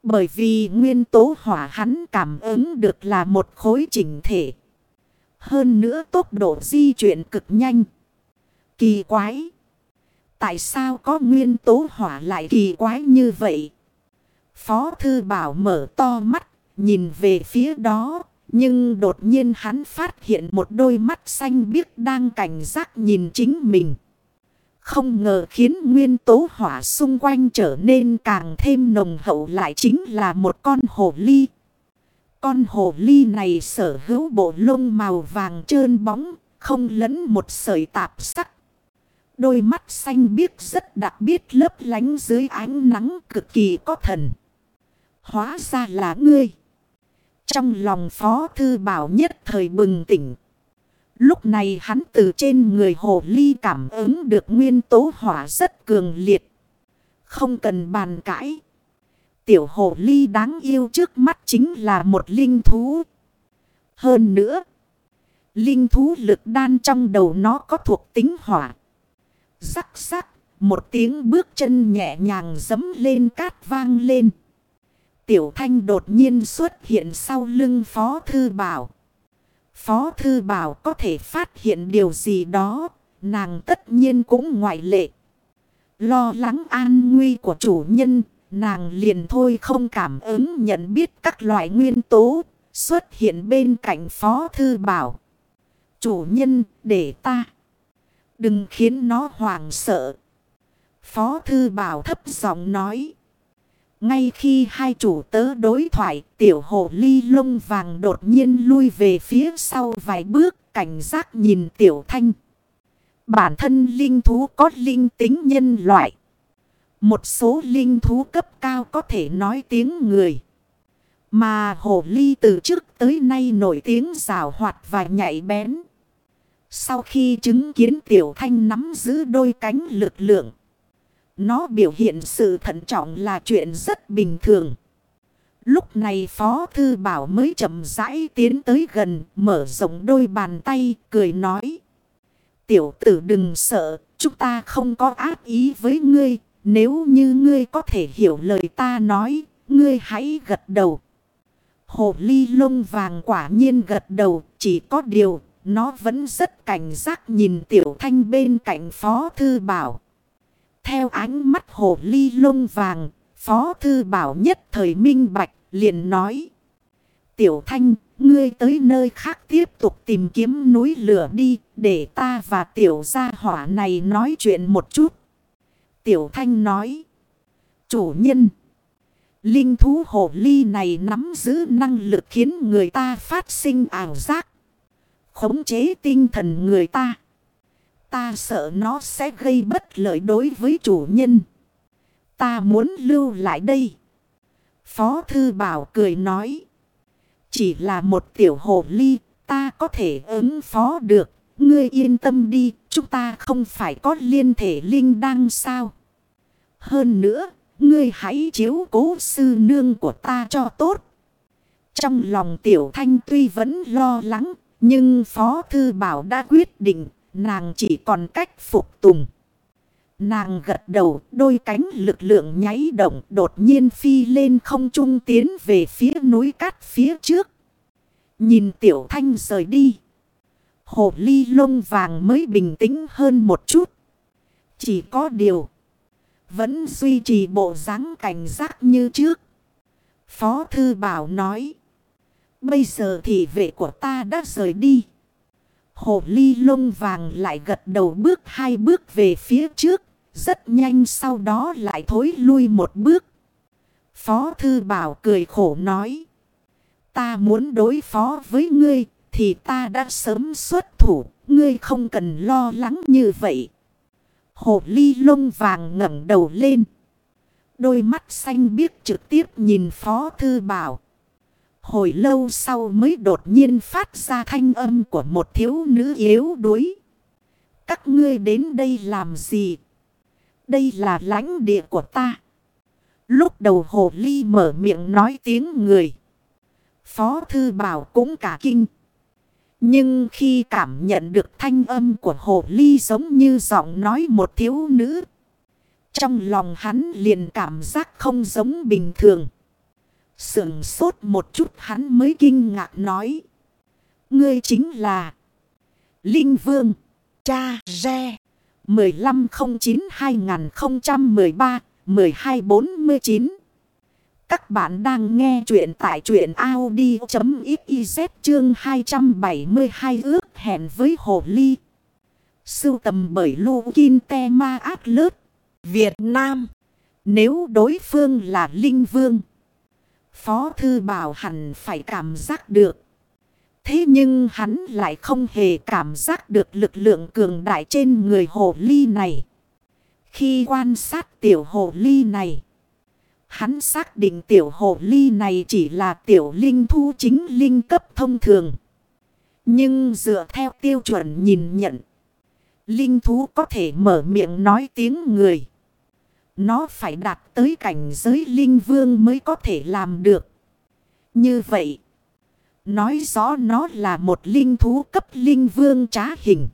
Bởi vì nguyên tố hỏa hắn cảm ứng được là một khối chỉnh thể. Hơn nữa tốc độ di chuyển cực nhanh. Kỳ quái. Tại sao có nguyên tố hỏa lại kỳ quái như vậy? Phó thư bảo mở to mắt, nhìn về phía đó. Nhưng đột nhiên hắn phát hiện một đôi mắt xanh biếc đang cảnh giác nhìn chính mình. Không ngờ khiến nguyên tố hỏa xung quanh trở nên càng thêm nồng hậu lại chính là một con hồ ly. Con hồ ly này sở hữu bộ lông màu vàng trơn bóng, không lẫn một sợi tạp sắc. Đôi mắt xanh biếc rất đặc biệt lấp lánh dưới ánh nắng cực kỳ có thần. Hóa ra là ngươi. Trong lòng phó thư bảo nhất thời bừng tỉnh. Lúc này hắn từ trên người hồ ly cảm ứng được nguyên tố hỏa rất cường liệt. Không cần bàn cãi. Tiểu hồ ly đáng yêu trước mắt chính là một linh thú. Hơn nữa. Linh thú lực đan trong đầu nó có thuộc tính hỏa. Sắc sắc. Một tiếng bước chân nhẹ nhàng dấm lên cát vang lên. Tiểu thanh đột nhiên xuất hiện sau lưng phó thư bảo. Phó Thư Bảo có thể phát hiện điều gì đó, nàng tất nhiên cũng ngoại lệ. Lo lắng an nguy của chủ nhân, nàng liền thôi không cảm ứng nhận biết các loại nguyên tố xuất hiện bên cạnh Phó Thư Bảo. Chủ nhân, để ta. Đừng khiến nó hoảng sợ. Phó Thư Bảo thấp giọng nói. Ngay khi hai chủ tớ đối thoại, tiểu hồ ly lông vàng đột nhiên lui về phía sau vài bước, cảnh giác nhìn tiểu thanh. Bản thân linh thú có linh tính nhân loại. Một số linh thú cấp cao có thể nói tiếng người. Mà hồ ly từ trước tới nay nổi tiếng rào hoạt và nhạy bén. Sau khi chứng kiến tiểu thanh nắm giữ đôi cánh lực lượng. Nó biểu hiện sự thận trọng là chuyện rất bình thường. Lúc này Phó Thư Bảo mới chậm rãi tiến tới gần, mở rộng đôi bàn tay, cười nói. Tiểu tử đừng sợ, chúng ta không có ác ý với ngươi. Nếu như ngươi có thể hiểu lời ta nói, ngươi hãy gật đầu. Hồ ly lông vàng quả nhiên gật đầu, chỉ có điều, nó vẫn rất cảnh giác nhìn tiểu thanh bên cạnh Phó Thư Bảo. Theo ánh mắt hồ ly lông vàng, Phó Thư Bảo nhất thời minh bạch, liền nói. Tiểu Thanh, ngươi tới nơi khác tiếp tục tìm kiếm núi lửa đi, để ta và tiểu gia hỏa này nói chuyện một chút. Tiểu Thanh nói. Chủ nhân. Linh thú hồ ly này nắm giữ năng lực khiến người ta phát sinh ảo giác. Khống chế tinh thần người ta. Ta sợ nó sẽ gây bất lợi đối với chủ nhân. Ta muốn lưu lại đây. Phó Thư Bảo cười nói. Chỉ là một tiểu hồ ly, ta có thể ứng phó được. Ngươi yên tâm đi, chúng ta không phải có liên thể linh đăng sao. Hơn nữa, ngươi hãy chiếu cố sư nương của ta cho tốt. Trong lòng tiểu thanh tuy vẫn lo lắng, nhưng Phó Thư Bảo đã quyết định, nàng chỉ còn cách phục tùng. Nàng gật đầu, đôi cánh lực lượng nháy động đột nhiên phi lên không trung tiến về phía núi cát phía trước. Nhìn tiểu thanh rời đi. Hồ ly lông vàng mới bình tĩnh hơn một chút. Chỉ có điều. Vẫn duy trì bộ dáng cảnh giác như trước. Phó Thư Bảo nói. Bây giờ thì vệ của ta đã rời đi. Hồ ly lông vàng lại gật đầu bước hai bước về phía trước. Rất nhanh sau đó lại thối lui một bước. Phó Thư Bảo cười khổ nói. Ta muốn đối phó với ngươi thì ta đã sớm xuất thủ. Ngươi không cần lo lắng như vậy. Hồ ly lông vàng ngẩng đầu lên. Đôi mắt xanh biếc trực tiếp nhìn Phó Thư Bảo. Hồi lâu sau mới đột nhiên phát ra thanh âm của một thiếu nữ yếu đuối. Các ngươi đến đây làm gì? Đây là lãnh địa của ta. Lúc đầu hồ ly mở miệng nói tiếng người. Phó thư bảo cũng cả kinh. Nhưng khi cảm nhận được thanh âm của hồ ly giống như giọng nói một thiếu nữ. Trong lòng hắn liền cảm giác không giống bình thường. Sườn sốt một chút hắn mới kinh ngạc nói. Ngươi chính là Linh Vương, cha Re. 1509-2013-1249 Các bạn đang nghe chuyện tại chuyện Audi.xyz chương 272 ước hẹn với Hồ Ly. Sưu tầm bởi Lô Kinh Te Ma Át Lớt, Việt Nam. Nếu đối phương là Linh Vương, Phó Thư Bảo hẳn phải cảm giác được. Thế nhưng hắn lại không hề cảm giác được lực lượng cường đại trên người hồ ly này. Khi quan sát tiểu hồ ly này, hắn xác định tiểu hồ ly này chỉ là tiểu linh thu chính linh cấp thông thường. Nhưng dựa theo tiêu chuẩn nhìn nhận, linh thú có thể mở miệng nói tiếng người. Nó phải đạt tới cảnh giới linh vương mới có thể làm được. Như vậy, Nói rõ nó là một linh thú cấp linh vương trá hình.